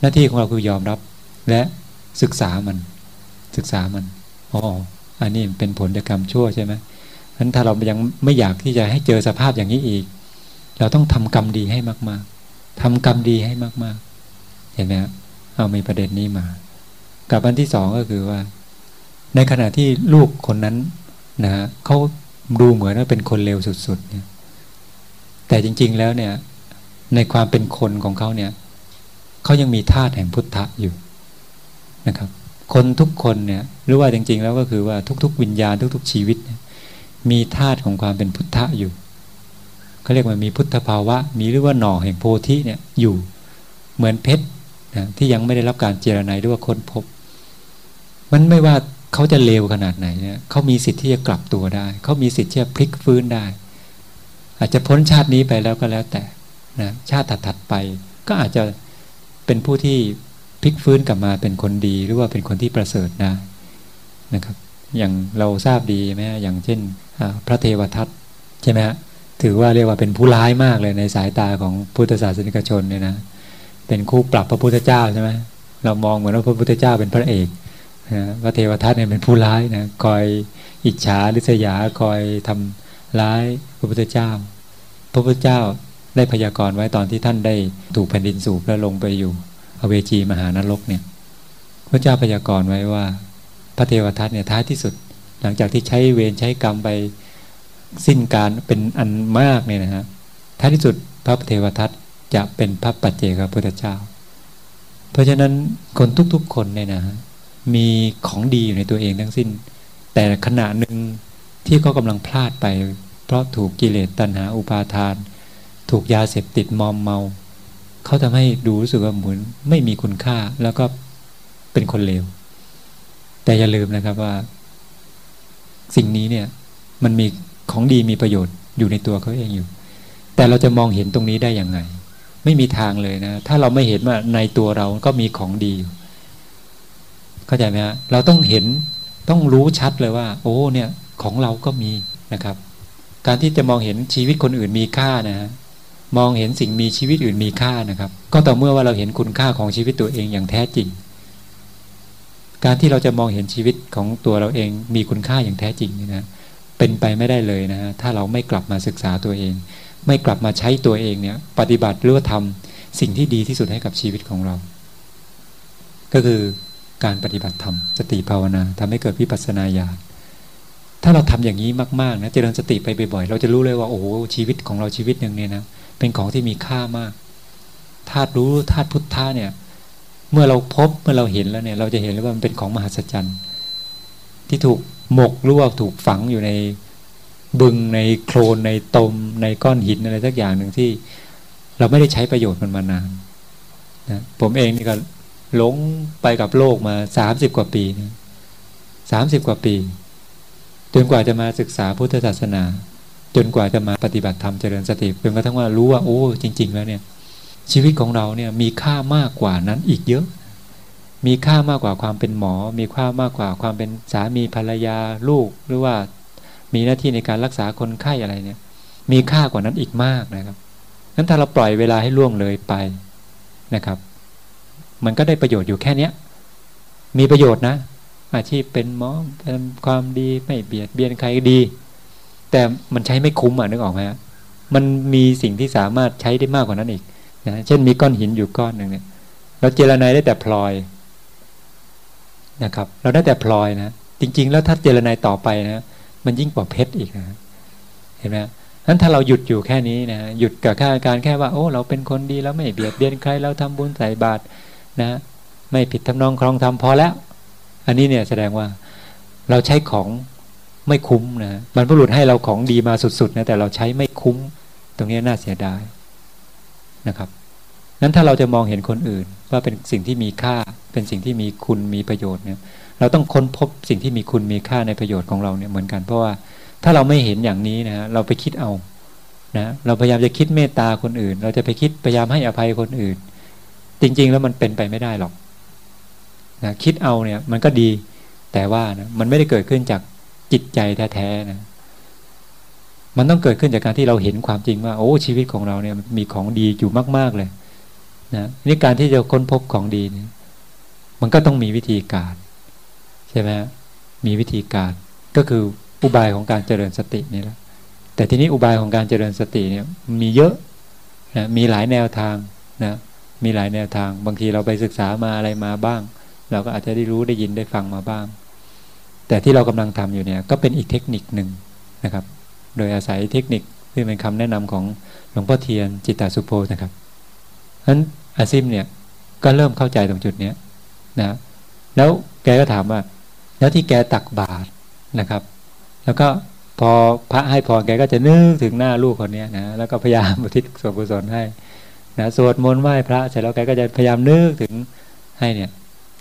หน้าที่ของเราคือยอมรับ และศึกษามัน ศึกษามันอ๋ออันนี้เป็นผลจากกรรมชั่วใช่ไหมฉะนั้นถ้าเรายังไม่อยากที่จะให้เจอสภาพอย่างนี้อีก เราต้องทำกรรมดีให้มาก ๆทำกรรมดีให้มาก ๆ เห็นไหมครับเอามีประเด็นนี้มา กับอันที่สองก็คือว่า ในขณะที่ลูกคนนั้นนะฮะเขา ดูเหมือนว่าเป็นคนเลวสุดๆเนี่ยแต่จริง ๆแล้วเนี่ย ในความเป็นคนของเขาเนี่ยเขายังมีธาตุแห่งพุทธะอยู่นะครับ คนทุกคนเนี่ยหรือว่าจริง ๆ แล้วก็คือว่าทุก ๆ วิญญาณทุก ๆ ชีวิต มีธาตุของความเป็นพุทธะอยู่เขาเรียกว่ามีพุทธภาวะ มีหรือว่าหน่อแห่งโพธิเนี่ยอยู่เหมือนเพชรนะที่ยังไม่ได้รับการเจรไนหรือว่าค้นพบ มันไม่ว่า เขาจะเลวขนาดไหนเนี่ยเขามีสิทธิ์ที่จะกลับตัวได้ เขามีสิทธิ์ที่จะพลิกฟื้นได้ อาจจะพ้นชาตินี้ไปแล้วก็แล้วแต่นะชาติถัดๆไป ก็อาจจะเป็นผู้ที่พลิกฟื้นกลับมาเป็นคนดีหรือว่าเป็นคนที่ประเสริฐได้นะครับ อย่างเราทราบดีไหมอย่างเช่นพระเทวทัตใช่ไหมฮะถือว่าเรียกว่าเป็นผู้ร้ายมากเลยในสายตาของพุทธศาสนิกชนเนี่ยนะเป็นคู่ปรับพระพุทธเจ้าใช่ไหมเรามองเหมือนว่าพระพุทธเจ้าเป็นพระเอก พระเทวทัตเนี่ยเป็นผู้ร้ายนะคอยอิจฉาริษยาคอยทำร้ายพระพุทธเจ้า พระพุทธเจ้าได้พยากรณ์ไว้ตอนที่ท่านได้ถูกแผ่นดินสูบแล้วลงไปอยู่อเวจีมหานรกเนี่ย พระเจ้าพยากรณ์ไว้ว่า พระเทวทัตเนี่ยท้ายที่สุด หลังจากที่ใช้เวรใช้กรรมไปสิ้นการเป็นอันมากเนี่ยนะฮะท้ายที่สุดพระเทวทัตจะเป็นพระปัจเจกพุทธเจ้า เพราะฉะนั้นคนทุกๆคนเนี่ยนะ มีของดีอยู่ในตัวเองทั้งสิ้น แต่ขณะหนึ่งที่เขากำลังพลาดไป เพราะถูกกิเลสตัณหาอุปาทาน ถูกยาเสพติดมอมเมา เขาทำให้ดูรู้สึกว่าเหมือนไม่มีคุณค่าแล้วก็เป็นคนเลว แต่อย่าลืมนะครับว่า สิ่งนี้เนี่ยมันมีของดีมีประโยชน์อยู่ในตัวเขาเองอยู่ แต่เราจะมองเห็นตรงนี้ได้อยังไง ไม่มีทางเลยนะ ถ้าเราไม่เห็นว่าในตัวเราก็มีของดีอยู่ เข้าใจไหมฮะเราต้องเห็นต้องรู้ชัดเลยว่า โอ้เนี่ยของเราก็มีนะครับ การที่จะมองเห็นชีวิตคนอื่นมีค่านะฮะมองเห็นสิ่งมีชีวิตอื่นมีค่านะครับ ก็ต่อเมื่อว่าเราเห็นคุณค่าของชีวิตตัวเองอย่างแท้จริง การที่เราจะมองเห็นชีวิตของตัวเราเองมีคุณค่าอย่างแท้จริงนี่นะเป็นไปไม่ได้เลยนะถ้าเราไม่กลับมาศึกษาตัวเอง ไม่กลับมาใช้ตัวเองเนี่ย ปฏิบัติหรือว่าทำสิ่งที่ดีที่สุดให้กับชีวิตของเรา ก็คือ การปฏิบัติธรรมสติภาวนาทำให้เกิดวิปัสสนาญาณถ้าเราทำอย่างนี้มากๆนะเจริญสติไปบ่อยๆเราจะรู้เลยว่าโอ้ชีวิตของเราชีวิตหนึ่งเนี่ยนะเป็นของที่มีค่ามากธาตุรู้ธาตุพุทธะเนี่ย เมื่อเราพบเมื่อเราเห็นแล้วเนี่ย เราจะเห็นเลยว่ามันเป็นของมหัศจรรย์ที่ถูกหมกหรือว่าถูกฝังอยู่ในบึงในโคลนในตม ในก้อนหินอะไรสักอย่างหนึ่งที่ เราไม่ได้ใช้ประโยชน์มันมานานนะผมเองนี่ก็ หลงไปกับโลกมาสามสิบกว่าปีนะสามสิบกว่าปี จนกว่าจะมาศึกษาพุทธศาสนา จนกว่าจะมาปฏิบัติธรรมเจริญสติจนกระทั่งว่ารู้ว่าโอ้จริง ๆ แล้วเนี่ย ชีวิตของเราเนี่ยมีค่ามากกว่านั้นอีกเยอะ มีค่ามากกว่าความเป็นหมอ มีค่ามากกว่าความเป็นสามีภรรยาลูกหรือว่ามีหน้าที่ในการรักษาคนไข้อะไรเนี่ย มีค่ากว่านั้นอีกมากนะครับนั้นถ้าเราปล่อยเวลาให้ล่วงเลยไปนะครับ มันก็ได้ประโยชน์อยู่แค่เนี้ย มีประโยชน์นะ อาชีพเป็นหมอเป็นความดีไม่เบียดเบียนใครดี แต่มันใช้ไม่คุ้มอะนึกออกไหมฮะมันมีสิ่งที่สามารถใช้ได้มากกว่านั้นอีกนะเช่นมีก้อนหินอยู่ก้อนหนึ่งเนี่ยเราเจรนายได้แต่พลอยนะครับ เราได้แต่พลอยนะจริง ๆ แล้วถ้าเจรนายต่อไปนะมันยิ่งกว่าเพชรอีกนะเห็นไหมนั้นถ้าเราหยุดอยู่แค่นี้นะหยุดกับค่าการแค่ว่าโอ้ เราเป็นคนดีแล้วไม่เบียดเบียนใครเราทำบุญใส่บาตร นะไม่ผิดทำนองครองธรรมพอแล้ว อันนี้เนี่ยแสดงว่าเราใช้ของไม่คุ้มนะบรรพบุรุษให้เราของดีมาสุดๆนะแต่เราใช้ไม่คุ้ม ตรงนี้น่าเสียดายนะครับนั้นถ้าเราจะมองเห็นคนอื่น ว่าเป็นสิ่งที่มีค่า เป็นสิ่งที่มีคุณมีประโยชน์เนี่ย เราต้องค้นพบสิ่งที่มีคุณมีค่าในประโยชน์ของเราเนี่ยเหมือนกัน เพราะว่าถ้าเราไม่เห็นอย่างนี้นะเราไปคิดเอานะเราพยายามจะคิดเมตตาคนอื่น เราจะไปคิดพยายามให้อภัยคนอื่น จริง ๆ แล้วมันเป็นไปไม่ได้หรอกนะคิดเอาเนี่ยมันก็ดี แต่ว่านะมันไม่ได้เกิดขึ้นจากจิตใจแท้ๆนะมันต้องเกิดขึ้นจากการที่เราเห็นความจริงว่า โอ้ชีวิตของเราเนี่ยมีของดีอยู่มาก ๆเลยนะนี่การที่จะค้นพบของดีเนี่ยมันก็ต้องมีวิธีการ ใช่ไหมมีวิธีการ ก็คืออุบายของการเจริญสตินี่แหละแต่ทีนี้อุบายของการเจริญสติเนี่ยมีเยอะนะมีหลายแนวทางนะ มีหลายแนวทาง บางทีเราไปศึกษามาอะไรมาบ้าง เราก็อาจจะได้รู้ได้ยินได้ฟังมาบ้าง แต่ที่เรากำลังทำอยู่เนี่ยก็เป็นอีกเทคนิคหนึ่งนะครับ โดยอาศัยเทคนิคที่เป็นคำแนะนำของหลวงพ่อเทียนจิตตสุโพนะครับฉะนั้นอาซิมเนี่ยก็เริ่มเข้าใจตรงจุดเนี้ยนะแล้วแกก็ถามว่า แล้วที่แกตักบาตรนะครับ แล้วก็พอพระให้พรแกก็จะนึกถึงหน้าลูกคนนี้นะแล้วก็พยายามอุทิศส่วนกุศลให้ นะสวดมนต์ไหว้พระเสร็จแล้วแกก็จะพยายามนึกถึงให้เนี่ย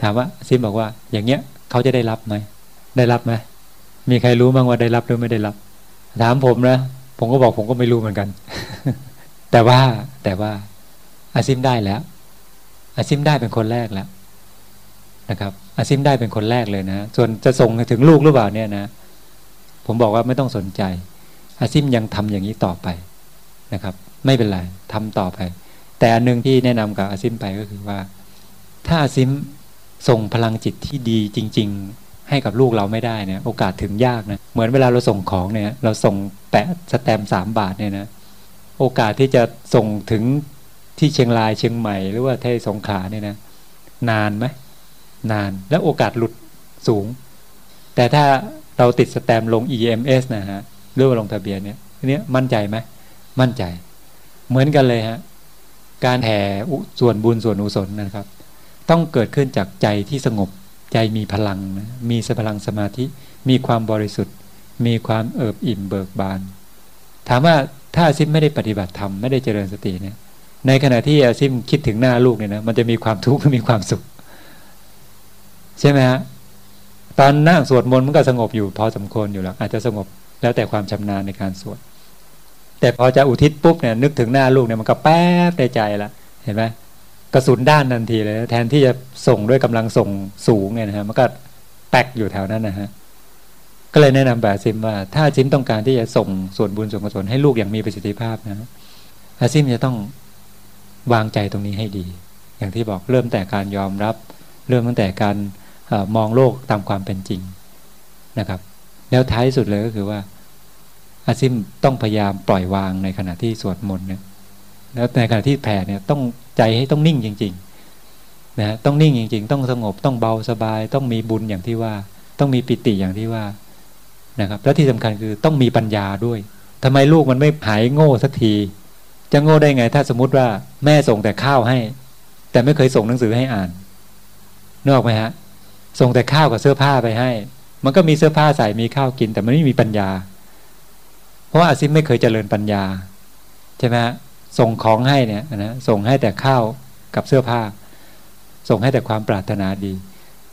ถามว่าซิมบอกว่า อย่างเงี้ยเขาจะได้รับไหมได้รับไหมมีใครรู้บ้างว่าได้รับหรือไม่ได้รับ ถามผมนะผมก็บอกผมก็ไม่รู้เหมือนกัน แต่ว่าแต่ว่าอาซิมได้แล้วอาซิมได้เป็นคนแรกแล้วนะครับอาซิมได้เป็นคนแรกเลยนะส่วนจะส่งถึงลูกหรือเปล่าเนี่ยนะผมบอกว่าไม่ต้องสนใจอาซิมยังทำอย่างนี้ต่อไปนะครับ ไม่เป็นไรทำต่อไป แต่อันหนึ่งที่แนะนำกับอาซิมไปก็คือว่า ถ้าอาซิมส่งพลังจิตที่ดีจริง ๆ ให้กับลูกเราไม่ได้เนี่ย โอกาสถึงยากนะเหมือนเวลาเราส่งของเนี่ย เราส่งแปะสแตมสามบาทเนี่ยนะโอกาสที่จะส่งถึงที่เชียงรายเชียงใหม่หรือว่าที่สงขลาเนี่ยนะนานไหมนานแล้วโอกาสหลุดสูง แต่ถ้าเราติดสแตมลง EMS นะฮะหรือว่าลงทะเบียนเนี่ยนี้มั่นใจไหมมั่นใจ เหมือนกันเลยฮะ การแผ่ส่วนบุญส่วนอุศลนะครับ ต้องเกิดขึ้นจากใจที่สงบใจมีพลังนะมีสพลังสมาธิ มีความบริสุทธิ์ มีความเอิบอิ่มเบิกบาน ถามว่าถ้าซิมไม่ได้ปฏิบัติธรรมไม่ได้เจริญสติเนี่ย ในขณะที่ซิมคิดถึงหน้าลูกเนี่ยนะมันจะมีความทุกข์มีความสุข ใช่ไหมฮะตอนนั่งสวดมนต์มันก็สงบอยู่พอสมควรอยู่แล้วอาจจะสงบแล้วแต่ความชำนาญในการสวด แต่พอจะอุทิศปุ๊บเนี่ยนึกถึงหน้าลูกเนี่ยมันก็แป๊บในใจละเห็นไหมกระสุนด้านทันทีเลย แทนที่จะส่งด้วยกำลังส่งสูงเนี่ยนะฮะมันก็แตกอยู่แถวนั้นนะฮะก็เลยแนะนำแบบซิมว่า ถ้าซิมต้องการที่จะส่งส่วนบุญส่วนกุศลให้ลูกอย่างมีประสิทธิภาพนะอาซิมจะต้องวางใจตรงนี้ให้ดี อย่างที่บอกเริ่มแต่การยอมรับ เริ่มตั้งแต่การอมองโลกตามความเป็นจริงนะครับ แล้วท้ายสุดเลยก็คือว่า อาซิมต้องพยายามปล่อยวางในขณะที่สวดมนต์เนี่ยแล้วในขณะที่แผ่เนี่ยต้องใจให้ต้องนิ่งจริงๆนะต้องนิ่งจริง ๆ ต้องสงบต้องเบาสบาย ต้องมีบุญอย่างที่ว่า ต้องมีปิติอย่างที่ว่านะครับ แล้วที่สำคัญคือต้องมีปัญญาด้วยทำไมลูกมันไม่หายโง่สักที จะโง่ได้ไง ถ้าสมมติว่าแม่ส่งแต่ข้าวให้ แต่ไม่เคยส่งหนังสือให้อ่านนอกไหมฮะส่งแต่ข้าวกับเสื้อผ้าไปให้ มันก็มีเสื้อผ้าใส่มีข้าวกิน แต่มันไม่มีปัญญา ราะว่าอาซิมไม่เคยเจริญปัญญา ใช่ไหมส่งของให้เนี่ยนะส่งให้แต่ข้าวกับเสื้อผ้า ส่งให้แต่ความปรารถนาดี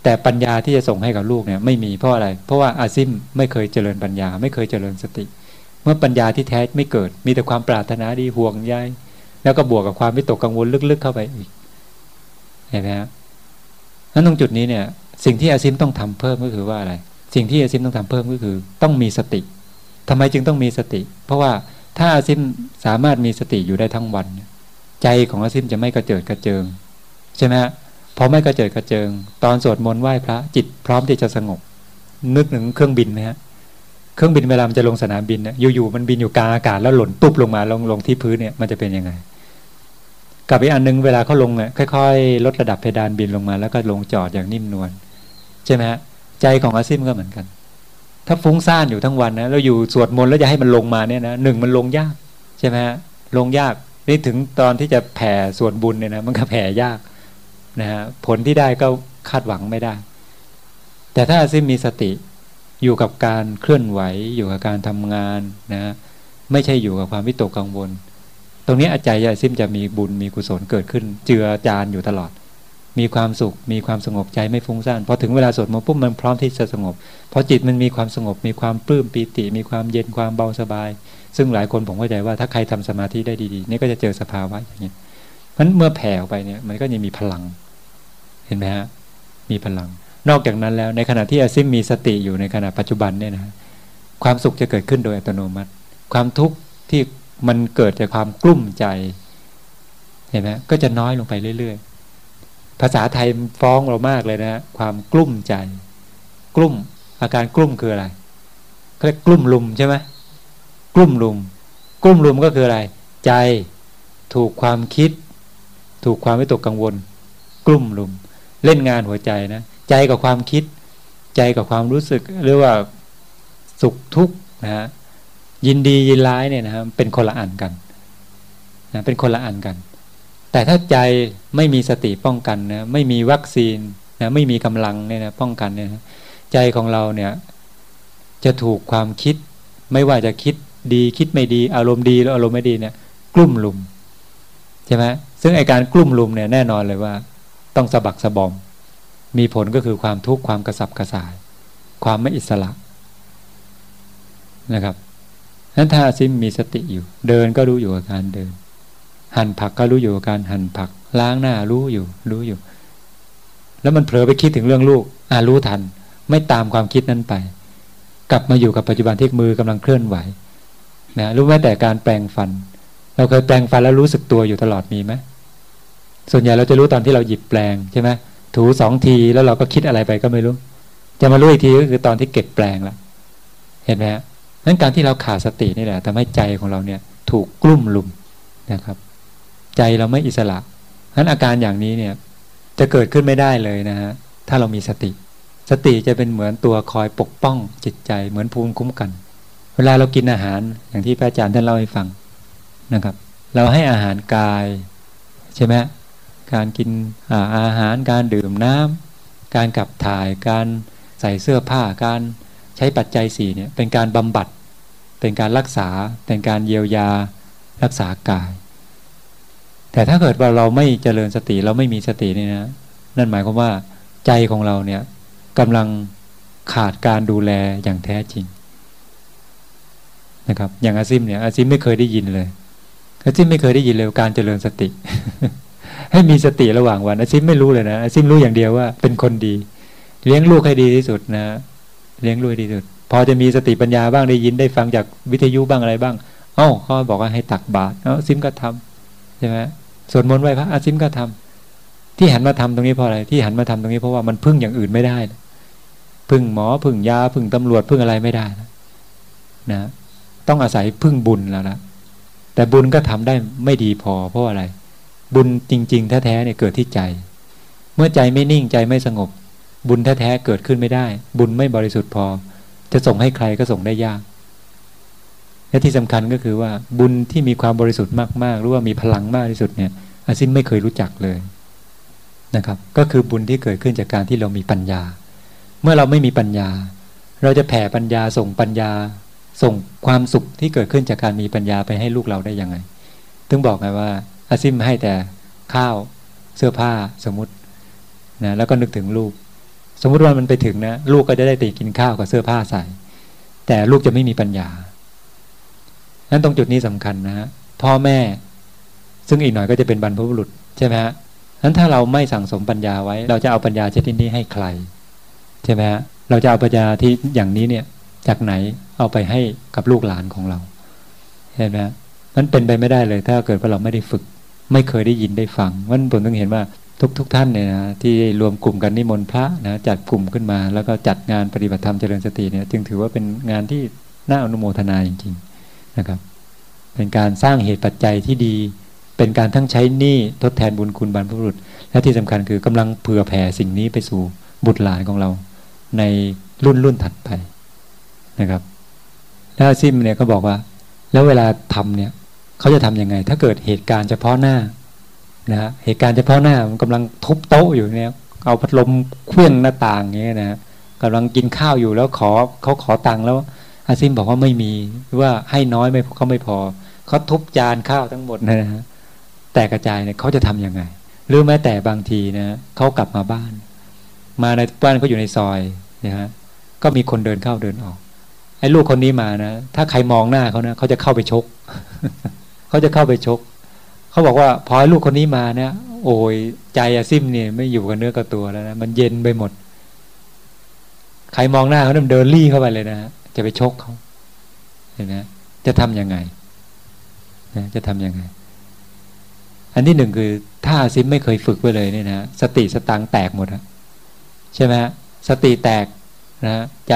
แต่ปัญญาที่จะส่งให้กับลูกเนี่ยไม่มีเพราะอะไร เพราะว่าอาซิมไม่เคยเจริญปัญญา ไม่เคยเจริญสติ เมื่อปัญญาที่แท้ไม่เกิด มีแต่ความปรารถนาดีห่วงใยแล้วก็บวกกับความวิตกกังวลลึกๆเข้าไปอีกเห็นไหมครับนั้นตรงจุดนี้เนี่ย สิ่งที่อาซิมต้องทำเพิ่มก็คือว่าอะไร สิ่งที่อาซิมต้องทำเพิ่มก็คือ ต้องมีสติ ทำไมจึงต้องมีสติ เพราะว่าถ้าอาซิมสามารถมีสติอยู่ได้ทั้งวัน ใจของอาซิมจะไม่กระเจิดกระเจิง ใช่ไหมฮะพอไม่กระเจิดกระเจิง ตอนสวดมนต์ไหว้พระจิตพร้อมที่จะสงบ นึกถึงเครื่องบินไหมฮะเครื่องบินเวลามันจะลงสนามบินเนี่ยอยู่ๆมันบินอยู่กลางอากาศแล้วหล่นตุ๊บลงมาลงลงที่พื้นเนี่ยมันจะเป็นยังไงกับอีกอันนึงเวลาเขาลงเนี่ยค่อยๆ ลดระดับเพดานบินลงมา แล้วก็ลงจอดอย่างนิ่มนวลใช่ไหมฮะใจของอาซิมก็เหมือนกัน ถ้าฟุ้งซ่านอยู่ทั้งวันนะแล้วอยู่สวดมนต์แล้วจะให้มันลงมาเนี่ยนะหนึ่งมันลงยากใช่ไหมฮะลงยากนี่ถึงตอนที่จะแผ่ส่วนบุญเนี่ยนะมันก็แผ่ยากนะฮะผลที่ได้ก็คาดหวังไม่ได้ แต่ถ้าซิมมีสติอยู่กับการเคลื่อนไหวอยู่กับการทำงานนะไม่ใช่อยู่กับความวิตกกังวล ตรงนี้อาจารย์ยาซิมจะมีบุญมีกุศลเกิดขึ้น เจือจานอยู่ตลอด มีความสุข มีความสงบใจไม่ฟุ้งซ่านพอถึงเวลาสวดมนต์ปุ๊บมันพร้อมที่จะสงบพอจิตมันมีความสงบ มีความปลื้มปีติ มีความเย็นความเบาสบาย ซึ่งหลายคนผมเข้าใจว่าถ้าใครทำสมาธิได้ดีๆนี่ก็จะเจอสภาวะอย่างนี้เพราะเมื่อแผ่ออกไปเนี่ยมันก็ยังมีพลัง เห็นไหมฮะมีพลัง นอกจากนั้นแล้วในขณะที่อาซิมมีสติอยู่ในขณะปัจจุบันเนี่ยนะความสุขจะเกิดขึ้นโดยอัตโนมัติ ความทุกข์ที่มันเกิดจากความกลุ้มใจเห็นไหมก็จะน้อยลงไปเรื่อย ๆ ภาษาไทยฟ้องเรามากเลยนะความกลุ้มใจ กลุ้ม อาการกลุ้มคืออะไรเขาเรียกกลุ้มลุมใช่ไหมกลุ้มลุม กลุ้มลุมก็คืออะไร ใจถูกความคิด ถูกความวิตกกังวล กลุ้มลุม เล่นงานหัวใจนะใจกับความคิด ใจกับความรู้สึกหรือว่าสุขทุกข์นะฮะยินดียินร้ายเนี่ยนะเป็นคนละอันกันนะเป็นคนละอันกัน แต่ถ้าใจไม่มีสติป้องกันนะไม่มีวัคซีนนะไม่มีกำลังเนี่ยนะป้องกันเนี่ยนะใจของเราเนี่ยจะถูกความคิด ไม่ว่าจะคิดดีคิดไม่ดี อารมณ์ดีหรืออารมณ์ไม่ดีเนี่ยกลุ่มลุมใช่ไหมซึ่งไอการกลุ่มลุมเนี่ยแน่นอนเลยว่า ต้องสะบักสะบอม มีผลก็คือความทุกข์ความกระสับกระส่าย ความไม่อิสระนะครับนั้นถ้าซิมมีสติอยู่ เดินก็รู้อยู่กับการเดิน หั่นผักก็รู้อยู่การหั่นผัก ล้างหน้ารู้อยู่ รู้อยู่ แล้วมันเผลอไปคิดถึงเรื่องลูก อ่ารู้ทัน ไม่ตามความคิดนั้นไป กลับมาอยู่กับปัจจุบันที่มือกำลังเคลื่อนไหวนะรู้ไหมแต่การแปลงฟัน เราเคยแปลงฟันแล้วรู้สึกตัวอยู่ตลอดมีไหมส่วนใหญ่เราจะรู้ตอนที่เราหยิบแปลงใช่ไหมถูสองทีแล้วเราก็คิดอะไรไปก็ไม่รู้ จะมารู้อีกทีก็คือตอนที่เก็บแปลงละเห็นไหมฮะนั้นการที่เราขาดสตินี่แหละทำให้ใจของเราเนี่ย ถูกกลุ่มลุมนะครับ ใจเราไม่อิสระนั้นอาการอย่างนี้เนี่ยจะเกิดขึ้นไม่ได้เลยนะฮะถ้าเรามีสติ สติจะเป็นเหมือนตัวคอยปกป้องจิตใจเหมือนภูมิคุ้มกัน เวลาเรากินอาหารอย่างที่พระอาจารย์ท่านเล่าให้ฟังนะครับ เราให้อาหารกายใช่ไหมการกินอาอาหารการดื่มน้ำการขับถ่ายการใส่เสื้อผ้าการใช้ปัจจัยสี่เนี่ยเป็นการบำบัด เป็นการรักษาเป็นการเยียวยารักษากาย แต่ถ้าเกิดว่าเราไม่เจริญสติเราไม่มีสตินี่นะนั่นหมายความว่า ใจของเราเนี่ยกำลังขาดการดูแลอย่างแท้จริงนะครับ อย่างอาซิมเนี่ยอาซิมไม่เคยได้ยินเลยอาซิมไม่เคยได้ยินเลยการเจริญสติ ให้มีสติระหว่างวันอาซิมไม่รู้เลยนะอาซิมรู้อย่างเดียวว่า เป็นคนดี เลี้ยงลูกให้ดีที่สุดนะ เลี้ยงลูกให้ดีที่สุด พอจะมีสติปัญญาบ้างได้ยินได้ฟังจากวิทยุบ้างอะไรบ้าง เอ้าเขาบอกว่าให้ตักบาตรเอ้าซิมก็ทำใช่ไหม สวดมนต์ไหว้พระอาซิมก็ทำที่หันมาทำตรงนี้เพราะอะไร ที่หันมาทำตรงนี้เพราะว่ามันพึ่งอย่างอื่นไม่ได้พึ่งหมอพึ่งยาพึ่งตำรวจพึ่งอะไรไม่ได้นะนะต้องอาศัยพึ่งบุญแล้วนะแต่บุญก็ทำได้ไม่ดีพอเพราะอะไร บุญจริง ๆ แท้ๆเนี่ยเกิดที่ใจ เมื่อใจไม่นิ่งใจไม่สงบ บุญแท้ๆเกิดขึ้นไม่ได้ บุญไม่บริสุทธิ์พอ จะส่งให้ใครก็ส่งได้ยาก และที่สำคัญก็คือว่าบุญที่มีความบริสุทธิ์มากๆ หรือว่ามีพลังมากที่สุดเนี่ยอาซิมไม่เคยรู้จักเลยนะครับ ก็คือบุญที่เกิดขึ้นจากการที่เรามีปัญญา เมื่อเราไม่มีปัญญา เราจะแผ่ปัญญาส่งปัญญา ส่งความสุขที่เกิดขึ้นจากการมีปัญญาไปให้ลูกเราได้ยังไงถึงบอกไงว่าอาซิมให้แต่ข้าวเสื้อผ้าสมมตินะแล้วก็นึกถึงลูก สมมุติว่ามันไปถึงนะลูกก็จะได้ตีกินข้าวกับเสื้อผ้าใส่ แต่ลูกจะไม่มีปัญญา นั้นตรงจุดนี้สำคัญนะฮะพ่อแม่ ซึ่งอีกหน่อยก็จะเป็นบรรพบุรุษใช่ไหมฮะนั้นถ้าเราไม่สั่งสมปัญญาไว้ เราจะเอาปัญญาชนิดนี้ให้ใครใช่ไหมฮะเราจะเอาปัญญาที่อย่างนี้เนี่ย จากไหนเอาไปให้กับลูกหลานของเราเห็นไหมมันเป็นไปไม่ได้เลย ถ้าเกิดว่าเราไม่ได้ฝึก ไม่เคยได้ยินได้ฟังวันผมต้องเห็นว่าทุกทุกท่านเนี่ยนะที่รวมกลุ่มกันนิมนต์พระนะจัดกลุ่มขึ้นมา แล้วก็จัดงานปฏิบัติธรรมเจริญสติเนี่ยจึงถือว่าเป็นงานที่น่าอนุโมทนาจริงๆ นะครับ เป็นการสร้างเหตุปัจจัยที่ดี เป็นการทั้งใช้หนี้ทดแทนบุญคุณบรรพบุรุษ และที่สำคัญคือกำลังเผื่อแผ่สิ่งนี้ไปสู่บุตรหลานของเรา ในรุ่นรุ่นถัดไปนะครับแล้วซิมเนี่ยก็บอกว่า แล้วเวลาทำเนี่ยเขาจะทํำยังไง ถ้าเกิดเหตุการณ์เฉพาะหน้านะฮะเหตุการณ์เฉพาะหน้ามันกำลังทุบโต๊ะอยู่เนี่ยเอาพัดลมเคลื่องหน้าต่างเงี้ยนะกำลังกินข้าวอยู่แล้วขอเขาขอตังค์แล้ว อาซิมบอกว่าไม่มีว่าให้น้อยไม่เขาไม่พอเขาทุบจานข้าวทั้งหมดนะฮะแต่กระจายเนี่ยเขาจะทํำยังไง หรือแม้แต่บางทีนะเขากลับมาบ้าน มาในบ้านเขาอยู่ในซอยนะฮะก็มีคนเดินเข้าเดินออก ไอ้ลูกคนนี้มานะถ้าใครมองหน้าเขานะเขาจะเข้าไปชกเขาจะเข้าไปชกเขาบอกว่าพอลูกคนนี้มานะโอ้ยใจอาซิมเนี่ยไม่อยู่กับเนื้อกับตัวแล้วนะมันเย็นไปหมด ใครมองหน้าเขาเดินรี่เข้าไปเลยนะฮะ จะไปชกเขาเห็นไหมจะทํำยังไงนะจะทํำยังไง อันที่หนึ่งคือ ถ้าซิมไม่เคยฝึกไว้เลยเนี่ยนะสติสตังแตกหมดอะใช่ไหมสติแตกนะใจ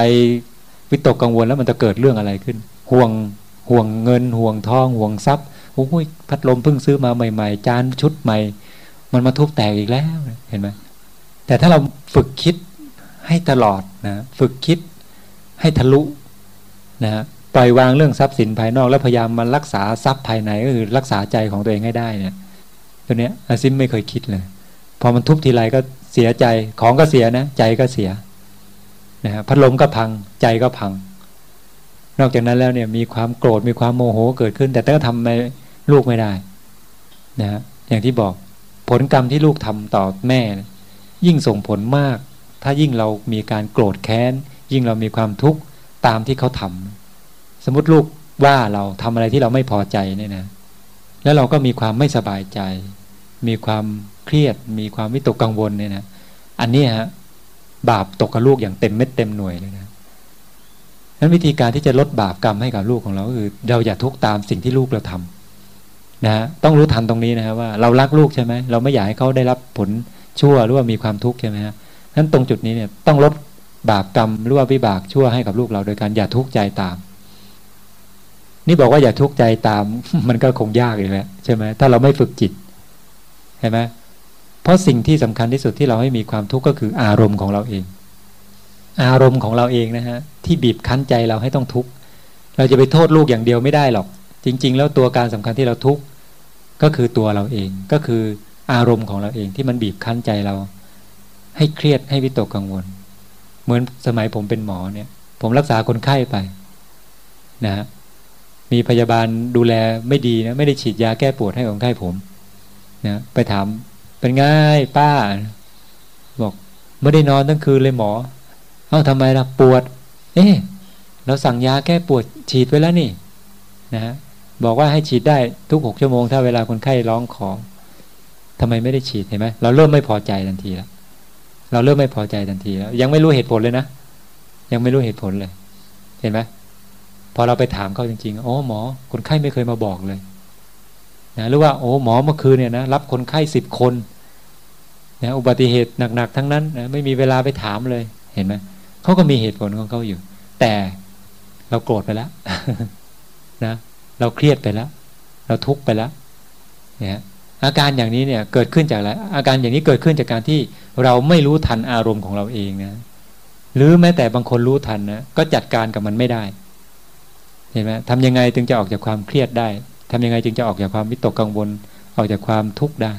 วิตกกังวลแล้วมันจะเกิดเรื่องอะไรขึ้น ห่วงห่วงเงิน ห่วงทอง ห่วงทรัพย์โอ้ยพัดลมเพิ่งซื้อมาใหม่ ๆ จานชุดใหม่ มันมาทุบแตกอีกแล้วเห็นไหมแต่ถ้าเราฝึกคิดให้ตลอดนะฝึกคิดให้ทะลุ นะฮะปล่อยวางเรื่องทรัพย์สินภายนอกแล้วพยายามมารักษาทรัพย์ภายในก็คือรักษาใจของตัวเองให้ได้เนี่ยตัวเนี้ยอาซิมไม่เคยคิดเลยพอมันทุบทีไรก็เสียใจของก็เสียนะ ใจก็เสียนะฮะพัดลมก็พังใจก็พัง นอกจากนั้นแล้วเนี่ยมีความโกรธมีความโมโหเกิดขึ้น แต่ก็ทำในลูกไม่ได้นะฮะอย่างที่บอกผลกรรมที่ลูกทำต่อแม่ ยิ่งส่งผลมาก ถ้ายิ่งเรามีการโกรธแค้น ยิ่งเรามีความทุกข์ ตามที่เขาทำสมมติลูกว่าเราทำอะไรที่เราไม่พอใจเนี่ยนะ แล้วเราก็มีความไม่สบายใจ มีความเครียด มีความวิตกกังวลเนี่ยนะ อันนี้ฮะบาปตกกับลูกอย่างเต็มเม็ดเต็มหน่วยเลยนะนั้นวิธีการที่จะลดบาปกรรมให้กับลูกของเราคือ เราอย่าทุกตามสิ่งที่ลูกเราทำนะฮะต้องรู้ทันตรงนี้นะครับว่าเรารักลูกใช่ไหมเราไม่อยากให้เขาได้รับผลชั่วหรือว่ามีความทุกข์ใช่ไหมฮะนั้นตรงจุดนี้เนี่ยต้องลด บาปกรรมหรือว่าวิบากชั่วให้กับลูกเราโดยการอย่าทุกข์ใจตาม นี่บอกว่าอย่าทุกข์ใจตาม มันก็คงยากอยู่แล้วใช่ไหมถ้าเราไม่ฝึกจิตเห็นไหมเพราะสิ่งที่สำคัญที่สุดที่เราให้มีความทุกข์ก็คืออารมณ์ของเราเอง อารมณ์ของเราเองนะฮะที่บีบคั้นใจเราให้ต้องทุกข์เราจะไปโทษลูกอย่างเดียวไม่ได้หรอก จริง ๆ แล้วตัวการสำคัญที่เราทุกข์ก็คือตัวเราเองก็คืออารมณ์ของเราเองที่มันบีบคั้นใจเรา ให้เครียดให้วิตกกังวล เหมือนสมัยผมเป็นหมอเนี่ย ผมรักษาคนไข้ไปนะฮะมีพยาบาลดูแลไม่ดีนะ ไม่ได้ฉีดยาแก้ปวดให้คนไข้ผมนะไปถามเป็นไงป้า บอกไม่ได้นอนทั้งคืนเลยหมอ เอ้าทำไมล่ะปวด เอ๊ะเราสั่งยาแก้ปวดฉีดไว้แล้วนี่ นะฮะบอกว่าให้ฉีดได้ทุกหกชั่วโมงถ้าเวลาคนไข้ร้องขอทำไมไม่ได้ฉีดเห็นไหมเราเริ่มไม่พอใจทันทีแล้ว เราเริ่มไม่พอใจทันทีแล้ว ยังไม่รู้เหตุผลเลยนะ ยังไม่รู้เหตุผลเลย เห็นไหมพอเราไปถามเขาจริงๆโอ้หมอ คนไข้ไม่เคยมาบอกเลยนะหรือว่าโอ้หมอเมื่อคืนเนี่ยนะรับคนไข้สิบคนนะอุบัติเหตุหนักๆทั้งนั้นนะไม่มีเวลาไปถามเลย เห็นไหมเขาก็มีเหตุผลของเขาอยู่ แต่เราโกรธไปแล้วนะ เราเครียดไปแล้ว เราทุกข์ไปแล้วเนี่ย อาการอย่างนี้เนี่ยเกิดขึ้นจากอะไรอาการอย่างนี้เกิดขึ้นจากการที่เราไม่รู้ทันอารมณ์ของเราเองนะหรือแม้แต่บางคนรู้ทันนะก็จัดการกับมันไม่ได้ เห็นไหมทำยังไงจึงจะออกจากความเครียดได้ทำยังไงจึงจะออกจากความวิตกกังวลออกจากความทุกข์ได้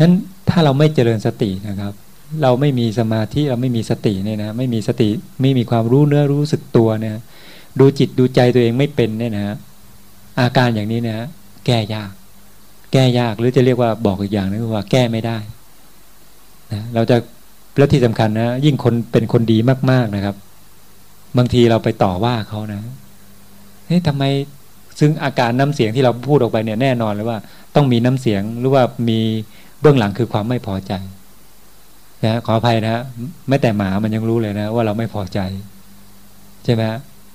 นั้นถ้าเราไม่เจริญสตินะครับ เราไม่มีสมาธิเราไม่มีสติเนี่ยนะไม่มีสติไม่มีความรู้เนื้อรู้สึกตัวเนี่ยดูจิตดูใจตัวเองไม่เป็นเนี่ยนะอาการอย่างนี้นะแก้ยาก แก้ยากหรือจะเรียกว่าบอกอีกอย่างนึงว่าแก้ไม่ได้นะเราจะแล้วที่สำคัญนะยิ่งคนเป็นคนดีมาก ๆนะครับ บางทีเราไปต่อว่าเขานะเฮ้ยทำไมซึ่งอาการน้ำเสียงที่เราพูดออกไปเนี่ยแน่นอนเลยว่า ต้องมีน้ำเสียงหรือว่ามีเบื้องหลังคือความไม่พอใจนะขออภัยนะแม้แต่หมามันยังรู้เลยนะ ว่าเราไม่พอใจใช่ไหม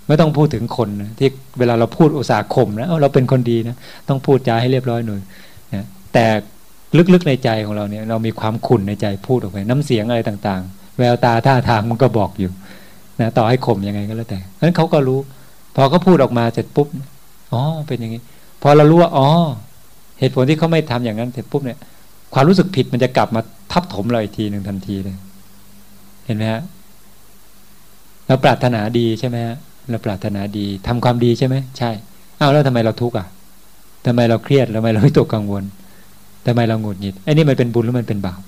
ไม่ต้องพูดถึงคนนะที่เวลาเราพูดอุตสาห์ข่มนะเราเป็นคนดีนะต้องพูดจาให้เรียบร้อยหน่อย แต่ลึกๆในใจของเราเนี่ยเรามีความขุ่นในใจพูดออกไป น้ำเสียงอะไรต่างๆ แววตาท่าทางมันก็บอกอยู่นะต่อให้ข่มยังไงก็แล้วแต่เพราะนั้นเขาก็รู้ พอเขาพูดออกมาเสร็จปุ๊บอ๋อเป็นอย่างนี้ พอเรารู้ว่าอ๋อเหตุผลที่เขาไม่ทำอย่างนั้นเสร็จปุ๊บเนี่ย ความรู้สึกผิดมันจะกลับมาทับถมเราอีกทีหนึ่งทันทีเลย เห็นไหมฮะเราปรารถนาดีใช่ไหมฮะเราปรารถนาดีทำความดีใช่ไหมใช่อ้าวแล้วทำไมเราทุกข์อะทำไมเราเครียดทำไมเราไม่ตกกังวล ทำไมเราหงุดหงิดไอ้นี่มันเป็นบุญหรือมันเป็นบาป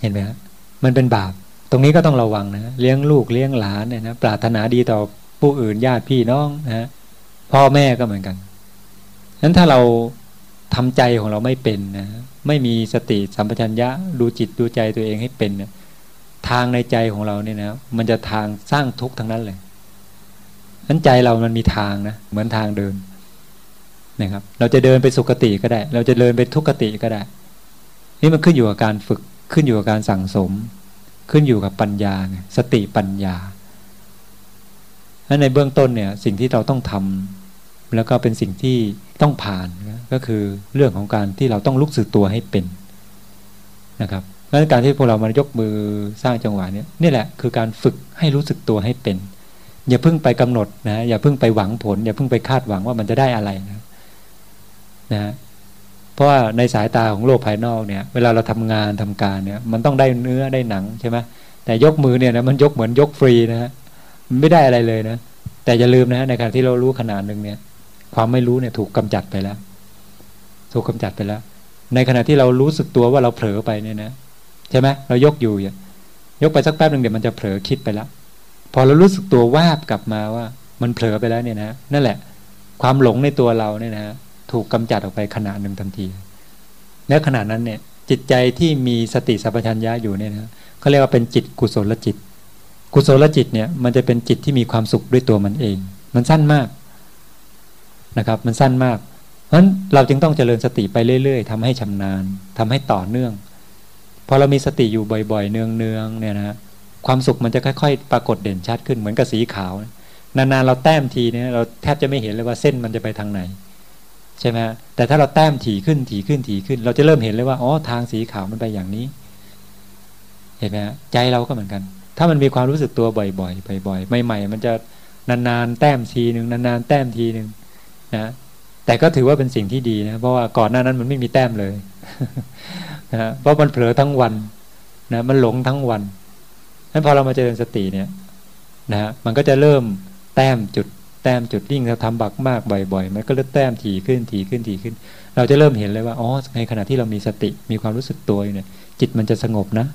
เห็นไหมฮะมันเป็นบาป ตรงนี้ก็ต้องระวังนะเลี้ยงลูกเลี้ยงหลานเนี่ยนะปรารถนาดีต่อผู้อื่นญาติพี่น้องนะพ่อแม่ก็เหมือนกันนั้นถ้าเราทำใจของเราไม่เป็นนะไม่มีสติสัมปชัญญะดูจิตดูใจตัวเองให้เป็นนะทางในใจของเราเนี่ยนะมันจะทางสร้างทุกข์ทั้งนั้นเลยนั้นใจเรามันมีทางนะเหมือนทางเดิน นะครับ เราจะเดินไปสุคติก็ได้ เราจะเดินไปทุกขติก็ได้ นี่มันขึ้นอยู่กับการฝึกขึ้นอยู่กับการสั่งสม ขึ้นอยู่กับปัญญาสติปัญญาและในเบื้องต้นเนี่ยสิ่งที่เราต้องทำแล้วก็เป็นสิ่งที่ต้องผ่านก็คือเรื่องของการที่เราต้องลุกสืบตัวให้เป็นนะครับและการที่พวกเรามายกมือสร้างจังหวะเนี้นี่แหละคือการฝึกให้รู้สึกตัวให้เป็น อย่าเพิ่งไปกำหนดนะอย่าเพิ่งไปหวังผล อย่าเพิ่งไปคาดหวังว่ามันจะได้อะไรนะ นะเพราะว่าในสายตาของโลกภายนอกเนี่ย เวลาเราทำงานทำการเนี่ย มันต้องได้เนื้อได้หนังใช่ไหมแต่ยกมือเนี่ยนะมันยกเหมือนยกฟรีนะฮะมันไม่ได้อะไรเลยนะแต่อย่าลืมนะในขณะที่เรารู้ขนาดหนึ่งเนี่ย ความไม่รู้เนี่ยถูกกำจัดไปแล้ว ถูกกำจัดไปแล้ว ในขณะที่เรารู้สึกตัวว่าเราเผลอไปเนี่ยนะใช่ไหมเรายกอยู่อย่างยกไปสักแป๊บหนึ่งเดี๋ยวมันจะเผลอคิดไปแล้วพอเรารู้สึกตัววาบกลับมาว่า มันเผลอไปแล้วเนี่ยนะนั่นแหละ ความหลงในตัวเราเนี่ยนะ ถูกกำจัดออกไปขณะหนึ่งทันที และขณะนั้นเนี่ยจิตใจที่มีสติสัพพัญญะอยู่เนี่ยนะเขาเรียกว่าเป็นจิตกุศลจิต กุศลจิตเนี่ยมันจะเป็นจิตที่มีความสุขด้วยตัวมันเอง มันสั้นมากนะครับ มันสั้นมาก เพราะฉะนั้นเราจึงต้องเจริญสติไปเรื่อย ๆทำให้ชำนาญทำให้ต่อเนื่องพอเรามีสติอยู่บ่อยๆ เนืองๆเนี่ยนะความสุขมันจะค่อย ๆ ปรากฏเด่นชัดขึ้นเหมือนกับสีขาว นานๆเราแต้มทีเนี่ยเราแทบจะไม่เห็นเลยว่าเส้นมันจะไปทางไหน ใช่ไหมแต่ถ้าเราแต้มถี่ขึ้นถี่ขึ้นถี่ขึ้น เราจะเริ่มเห็นเลยว่าอ๋อทางสีขาวมันไปอย่างนี้ เห็นไหมใจเราก็เหมือนกัน ถ้ามันมีความรู้สึกตัวบ่อยๆบ่อยๆใหม่ๆมันจะนานๆแต้มทีหนึ่งนานๆแต้มทีหนึ่งนะแต่ก็ถือว่าเป็นสิ่งที่ดีนะเพราะว่าก่อนหน้านั้นมันไม่มีแต้มเลยนะเพราะมันเผลอทั้งวันนะมันหลงทั้งวันนั้นพอเรามาเจริญสติเนี่ยนะมันก็จะเริ่มแต้มจุด แต้มจุดยิ่งเราทำบักมากบ่อยๆมันก็เริ่มแต้มถี่ขึ้นถี่ขึ้นถี่ขึ้น เราจะเริ่มเห็นเลยว่าอ๋อในขณะที่เรามีสติมีความรู้สึกตัวเนี่ยจิตมันจะสงบนะ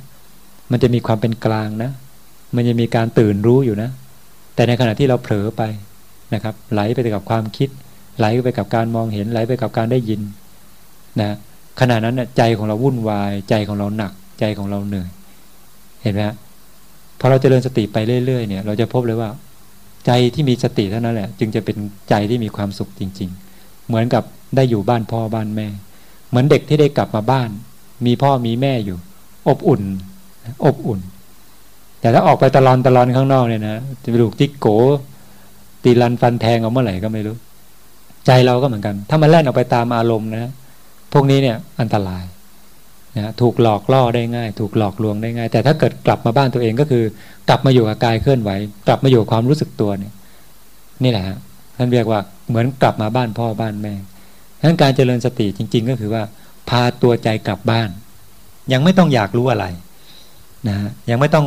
มันจะมีความเป็นกลางนะ มันจะมีการตื่นรู้อยู่นะ แต่ในขณะที่เราเผลอไปนะครับ ไหลไปกับความคิด ไหลไปกับการมองเห็นไหลไปกับการได้ยินนะขณะนั้นใจของเราวุ่นวาย ใจของเราหนัก ใจของเราเหนื่อย เห็นไหมพอเราจเจริญสติไปเรื่อยๆเนี่ย เราจะพบเลยว่า ใจที่มีสติเท่านั้นแหละ จึงจะเป็นใจที่มีความสุขจริง ๆ เหมือนกับได้อยู่บ้านพ่อบ้านแม่ เหมือนเด็กที่ได้กลับมาบ้าน มีพ่อมีแม่อยู่ อบอุ่น อบอุ่น แต่ถ้าออกไปตะลอนตะลอนข้างนอกเนี่ยนะจะไปลูกจิกโก ตีลันฟันแทงเอาเมื่อไหร่ก็ไม่รู้ ใจเราก็เหมือนกัน ถ้ามันแล่นออกไปตามอารมณ์นะพวกนี้เนี่ยอันตราย นะถูกหลอกล่อได้ง่าย ถูกหลอกลวงได้ง่าย แต่ถ้าเกิดกลับมาบ้านตัวเองก็คือ กลับมาอยู่กับกายเคลื่อนไหว กลับมาอยู่ความรู้สึกตัวเนี่ยนี่แหละท่านเรียกว่าเหมือนกลับมาบ้านพ่อบ้านแม่ดังนั้นการเจริญสติจริง ๆ ก็คือว่า พาตัวใจกลับบ้าน ยังไม่ต้องอยากรู้อะไรนะยังไม่ต้อง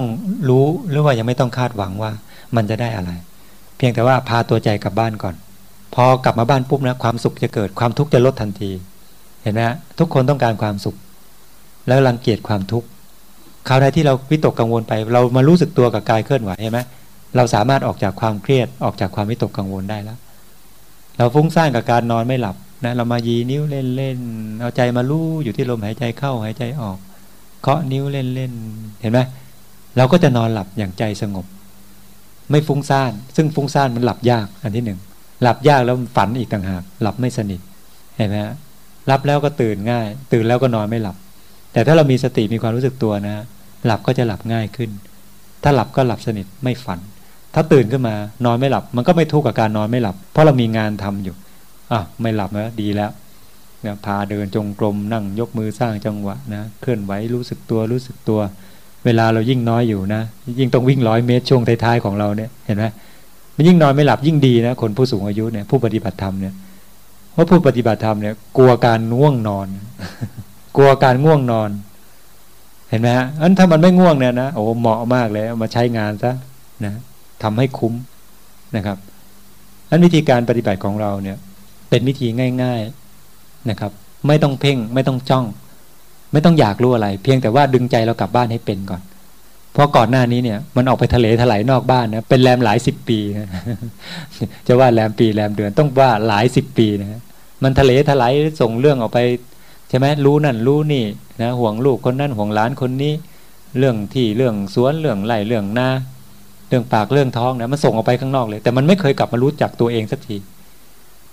รู้หรือว่ายังไม่ต้องคาดหวังว่ามันจะได้อะไร เพียงแต่ว่าพาตัวใจกลับบ้านก่อน พอกลับมาบ้านปุ๊บนะความสุขจะเกิดความทุกข์จะลดทันที เห็นไหมทุกคนต้องการความสุข แล้วรังเกียจความทุกข์คราวใดที่เราวิตกกังวลไป เรามารู้สึกตัวกับกายเคลื่อนไหวใช่ไหมเราสามารถออกจากความเครียดออกจากความวิตกกังวลได้แล้ว เราฟุ้งซ่านกับการนอนไม่หลับนะเรามายีนิ้วเล่นเล่นเอาใจมาลู่อยู่ที่ลมหายใจเข้าหายใจออก เคาะนิ้วเล่นเล่นเห็นไหมเราก็จะนอนหลับอย่างใจสงบ ไม่ฟุ้งซ่าน ซึ่งฟุ้งซ่านมันหลับยากอันที่หนึ่งหลับยากแล้วฝันอีกต่างหาก หลับไม่สนิทเห็นไหมรับแล้วก็ตื่นง่าย ตื่นแล้วก็นอนไม่หลับ แต่ถ้าเรามีสติมีความรู้สึกตัวนะ หลับก็จะหลับง่ายขึ้น ถ้าหลับก็หลับสนิทไม่ฝัน ถ้าตื่นขึ้นมานอนไม่หลับ มันก็ไม่ทุกข์กับการนอนไม่หลับ เพราะเรามีงานทำอยู่อะไม่หลับแล้วดีแล้วเนี่ยพาเดินจงกรมนั่งยกมือสร้างจังหวะนะเคลื่อนไหวรู้สึกตัวรู้สึกตัว เวลาเรายิ่งน้อยอยู่นะ ยิ่งต้องวิ่งร้อยเมตรช่วงท้ายๆของเราเนี่ยเห็นไหมมันยิ่งนอนไม่หลับยิ่งดีนะคนผู้สูงอายุเนี่ยผู้ปฏิบัติธรรมเนี่ยเพราะผู้ปฏิบัติธรรมเนี่ยกลัวการง่วงนอน กลัวการง่วงนอน เห็นไหมฮะอันถ้ามันไม่ง่วงเนี่ยนะโอ้เหมาะมากเลยมาใช้งานซะนะทำให้คุ้มนะครับอันวิธีการปฏิบัติของเราเนี่ย เป็นวิธีง่าย ๆนะครับ ไม่ต้องเพ่งไม่ต้องจ้อง ไม่ต้องอยากรู้อะไร เพียงแต่ว่าดึงใจเรากลับบ้านให้เป็นก่อนเพราะก่อนหน้านี้เนี่ยมันออกไปทะเลถลายนอกบ้านนะเป็นแรมหลายสิบปีนะจะว่าแรมปีแรมเดือนต้องว่าหลายสิบปีนะมันทะเลถลายส่งเรื่องออกไป ช่ไหมรู้นั่นรู้นี่นะห่วงลูกคนนั้นห่วงหลานคนนี้ เรื่องที่เรื่องสวนเรื่องไร่เรื่องนาเรื่องปากเรื่องท้องนะมันส่งออกไปข้างนอกเลย แต่มันไม่เคยกลับมารู้จักตัวเองสักที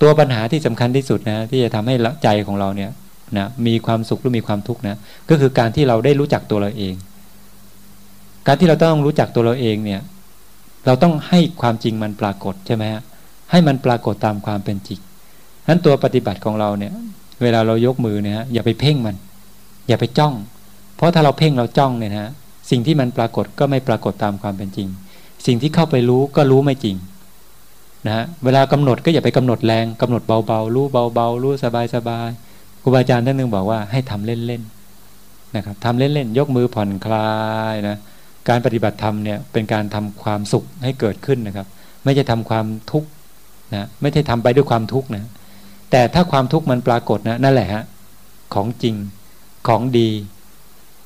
ตัวปัญหาที่สำคัญที่สุดนะที่จะทำให้ใจของเราเนี่ยนะมีความสุขหรือมีความทุกข์นะก็คือการที่เราได้รู้จักตัวเราเอง การที่เราต้องรู้จักตัวเราเองเนี่ย เราต้องให้ความจริงมันปรากฏใช่ไหมฮะให้มันปรากฏตามความเป็นจริงนั้นตัวปฏิบัติของเราเนี่ย เวลาเรายกมือเนี่ยอย่าไปเพ่งมัน อย่าไปจ้อง เพราะถ้าเราเพ่งเราจ้องเนี่ยนะสิ่งที่มันปรากฏก็ไม่ปรากฏตามความเป็นจริง สิ่งที่เข้าไปรู้ก็รู้ไม่จริงนะเวลากำหนดก็อย่าไปกำหนดแรงกำหนดเบาๆรู้เบาๆรู้สบายๆครูบาอาจารย์ท่านนึงบอกว่าให้ทำเล่นๆนะครับทำเล่นๆยกมือผ่อนคลายนะการปฏิบัติธรรมเนี่ยเป็นการทำความสุขให้เกิดขึ้นนะครับ ไม่ใช่ทำความทุกข์นะไม่ใช่ทำไปด้วยความทุกข์นะ แต่ถ้าความทุกข์มันปรากฏนะนั่นแหละฮะของจริงของดี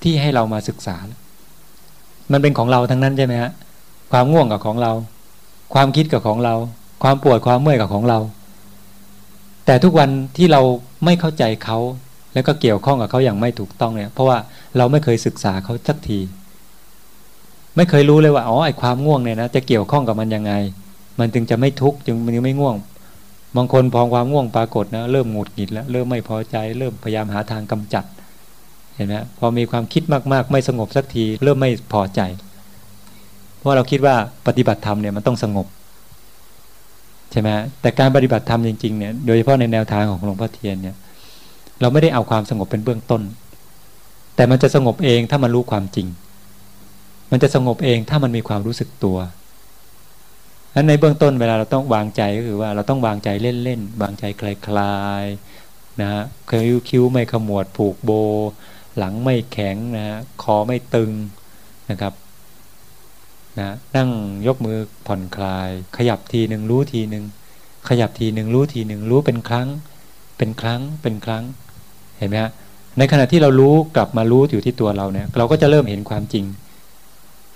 ที่ให้เรามาศึกษา มันเป็นของเราทั้งนั้นใช่ไหมฮะความง่วงกับของเรา ความคิดกับของเรา ความปวดความเมื่อยกับของเรา แต่ทุกวันที่เราไม่เข้าใจเขาแล้วก็เกี่ยวข้องกับเขาอย่างไม่ถูกต้องเนี่ย เพราะว่าเราไม่เคยศึกษาเขาสักที ไม่เคยรู้เลยว่าอ๋อไอความง่วงเนี่ยนะจะเกี่ยวข้องกับมันยังไง มันจึงจะไม่ทุกข์จึงมันไม่ง่วง บางคนพอความง่วงปรากฏนะเริ่มหงุดหงิดแล้ว เริ่มไม่พอใจ เริ่มพยายามหาทางกำจัด เห็นไหมพอมีความคิดมากๆ ไม่สงบสักที เริ่มไม่พอใจ เพราะเราคิดว่าปฏิบัติธรรมเนี่ยมันต้องสงบใช่ไหมแต่การปฏิบัติธรรมจริงๆเนี่ยโดยเฉพาะในแนวทางของหลวงพ่อเทียนเนี่ยเราไม่ได้เอาความสงบเป็นเบื้องต้น แต่มันจะสงบเองถ้ามันรู้ความจริง มันจะสงบเองถ้ามันมีความรู้สึกตัว นั้นในเบื้องต้นเวลาเราต้องวางใจก็คือว่าเราต้องวางใจเล่นๆวางใจคลายๆนะฮะคิ้วคิ้วไม่ขมวดผูกโบ หลังไม่แข็งนะฮะคอไม่ตึงนะครับนะนั่งยกมือผ่อนคลาย ขยับทีหนึ่งรู้ทีหนึ่งขยับทีหนึ่งรู้ทีหนึ่งรู้เป็นครั้ง เป็นครั้งเป็นครั้งเห็นไหมฮะในขณะที่เรารู้กลับมารู้อยู่ที่ตัวเราเนี่ย เราก็จะเริ่มเห็นความจริง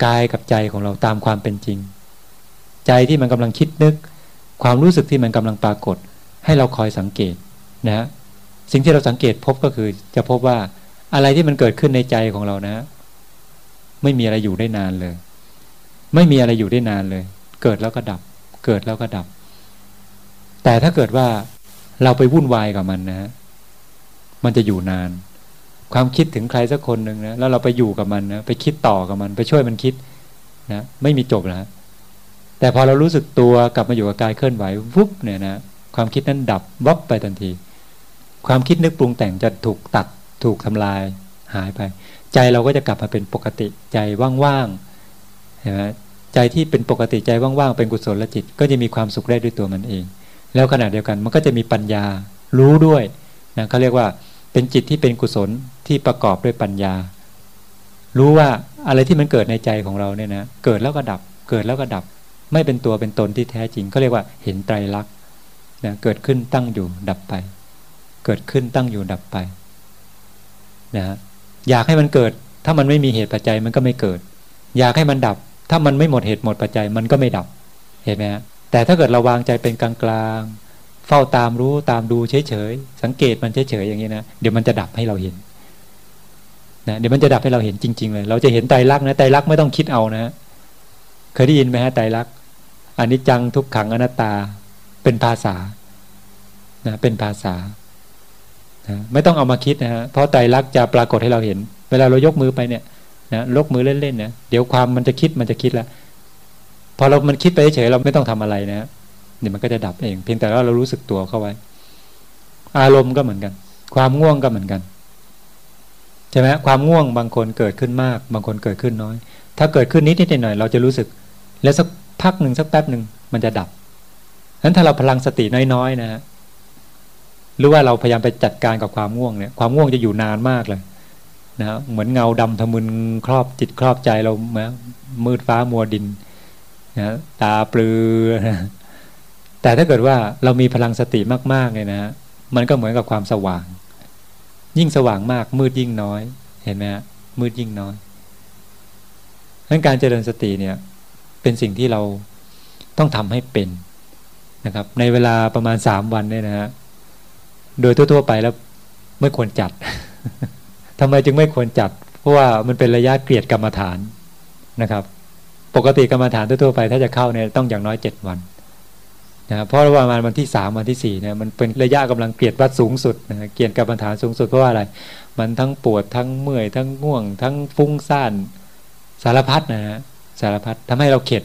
กายกับใจของเราตามความเป็นจริง ใจที่มันกำลังคิดนึก ความรู้สึกที่มันกำลังปรากฏ ให้เราคอยสังเกตนะสิ่งที่เราสังเกตพบก็คือจะพบว่าอะไรที่มันเกิดขึ้นในใจของเรานะไม่มีอะไรอยู่ได้นานเลย ไม่มีอะไรอยู่ได้นานเลย เกิดแล้วก็ดับ เกิดแล้วก็ดับ แต่ถ้าเกิดว่าเราไปวุ่นวายกับมันนะ มันจะอยู่นาน ความคิดถึงใครสักคนหนึ่งนะแล้วเราไปอยู่กับมันนะไปคิดต่อกับมัน ไปช่วยมันคิดนะไม่มีจบแล้ว แต่พอเรารู้สึกตัวกลับมาอยู่กับกายเคลื่อนไหววุบเนี่ยนะความคิดนั้นดับวับไปทันที ความคิดนึกปรุงแต่งจะถูกตัดถูกทำลายหายไป ใจเราก็จะกลับมาเป็นปกติใจว่างๆเห็นไหมใจที่เป็นปกติใจว่างๆเป็นกุศลจิต ก็จะมีความสุขได้ด้วยตัวมันเอง แล้วขณะเดียวกันมันก็จะมีปัญญารู้ด้วยนะเขาเรียกว่าเป็นจิตที่เป็นกุศลที่ประกอบด้วยปัญญา รู้ว่าอะไรที่มันเกิดในใจของเราเนี่ยนะเกิดแล้วก็ดับเกิดแล้วก็ดับ ไม่เป็นตัวเป็นตนที่แท้จริงเขาเรียกว่าเห็นไตรลักษณ์นะเกิดขึ้นตั้งอยู่ดับไป เกิดขึ้นตั้งอยู่ดับไปนะอยากให้มันเกิด ถ้ามันไม่มีเหตุปัจจัยมันก็ไม่เกิด อยากให้มันดับ ถ้ามันไม่หมดเหตุหมดปัจจัยมันก็ไม่ดับเห็นไหมฮะแต่ถ้าเกิดเราวางใจเป็นกลางกลางเฝ้าตามรู้ตามดูเฉยๆสังเกตมันเฉยๆอย่างนี้นะเดี๋ยวมันจะดับให้เราเห็นนะเดี๋ยวมันจะดับให้เราเห็นจริง ๆ เลย เราจะเห็นไตรลักษณ์นะไตรลักษณ์ไม่ต้องคิดเอานะเคยได้ยินไหมฮะไตรลักษณ์ อันนี้จังทุกขังอนัตตาเป็นภาษานะเป็นภาษานะไม่ต้องเอามาคิดนะฮะเพราะไตรลักษณ์จะปรากฏให้เราเห็น เวลาเรายกมือไปเนี่ยนะยกมือเล่นๆเนี่ยเดี๋ยวความมันจะคิดมันจะคิดแล้วพอเรามันคิดไปเฉยเราไม่ต้องทำอะไรนะเดี๋ยวมันก็จะดับเอง เพียงแต่ว่าเรารู้สึกตัวเข้าไว้ อารมณ์ก็เหมือนกัน ความง่วงก็เหมือนกันใช่ไหมความง่วงบางคนเกิดขึ้นมาก บางคนเกิดขึ้นน้อย ถ้าเกิดขึ้นนิดนิดหน่อยเราจะรู้สึก แล้วสัก พักหนึ่งสักแป๊บหนึ่งมันจะดับนั้นถ้าเราพลังสติน้อยๆนะฮะหรือว่าเราพยายามไปจัดการกับความง่วงเนี่ย ความง่วงจะอยู่นานมากเลยนะเหมือนเงาดำทะมึนครอบจิตครอบใจเราเมือมืดฟ้ามัวดินนะตาปลือนะแต่ถ้าเกิดว่าเรามีพลังสติมากๆเลยนะมันก็เหมือนกับความสว่าง ยิ่งสว่างมาก มืดยิ่งน้อย เห็นไหมฮะมืดยิ่งน้อยดังการเจริญสติเนี่ย เป็นสิ่งที่เราต้องทำให้เป็นนะครับ ในเวลาประมาณสามวันเนี่ยนะฮะโดยทั่วๆไปแล้วไม่ควรจัดทำไมจึงไม่ควรจัด เพราะว่ามันเป็นระยะเกลียดกรรมฐานนะครับ ปกติกรรมฐานทั่วๆไปถ้าจะเข้าเนี่ยต้องอย่างน้อยเจ็ดวันนะเพราะว่ามาวันที่สามวันที่สี่เนี่ยมันเป็นระยะกำลังเกลียดวัดสูงสุดนะเกลียดกรรมฐานสูงสุดเพราะว่าอะไร มันทั้งปวดทั้งเมื่อยทั้งง่วง ทั้งฟุ้งซ่านสารพัดนะฮะ สารพัดทำให้เราเข็ด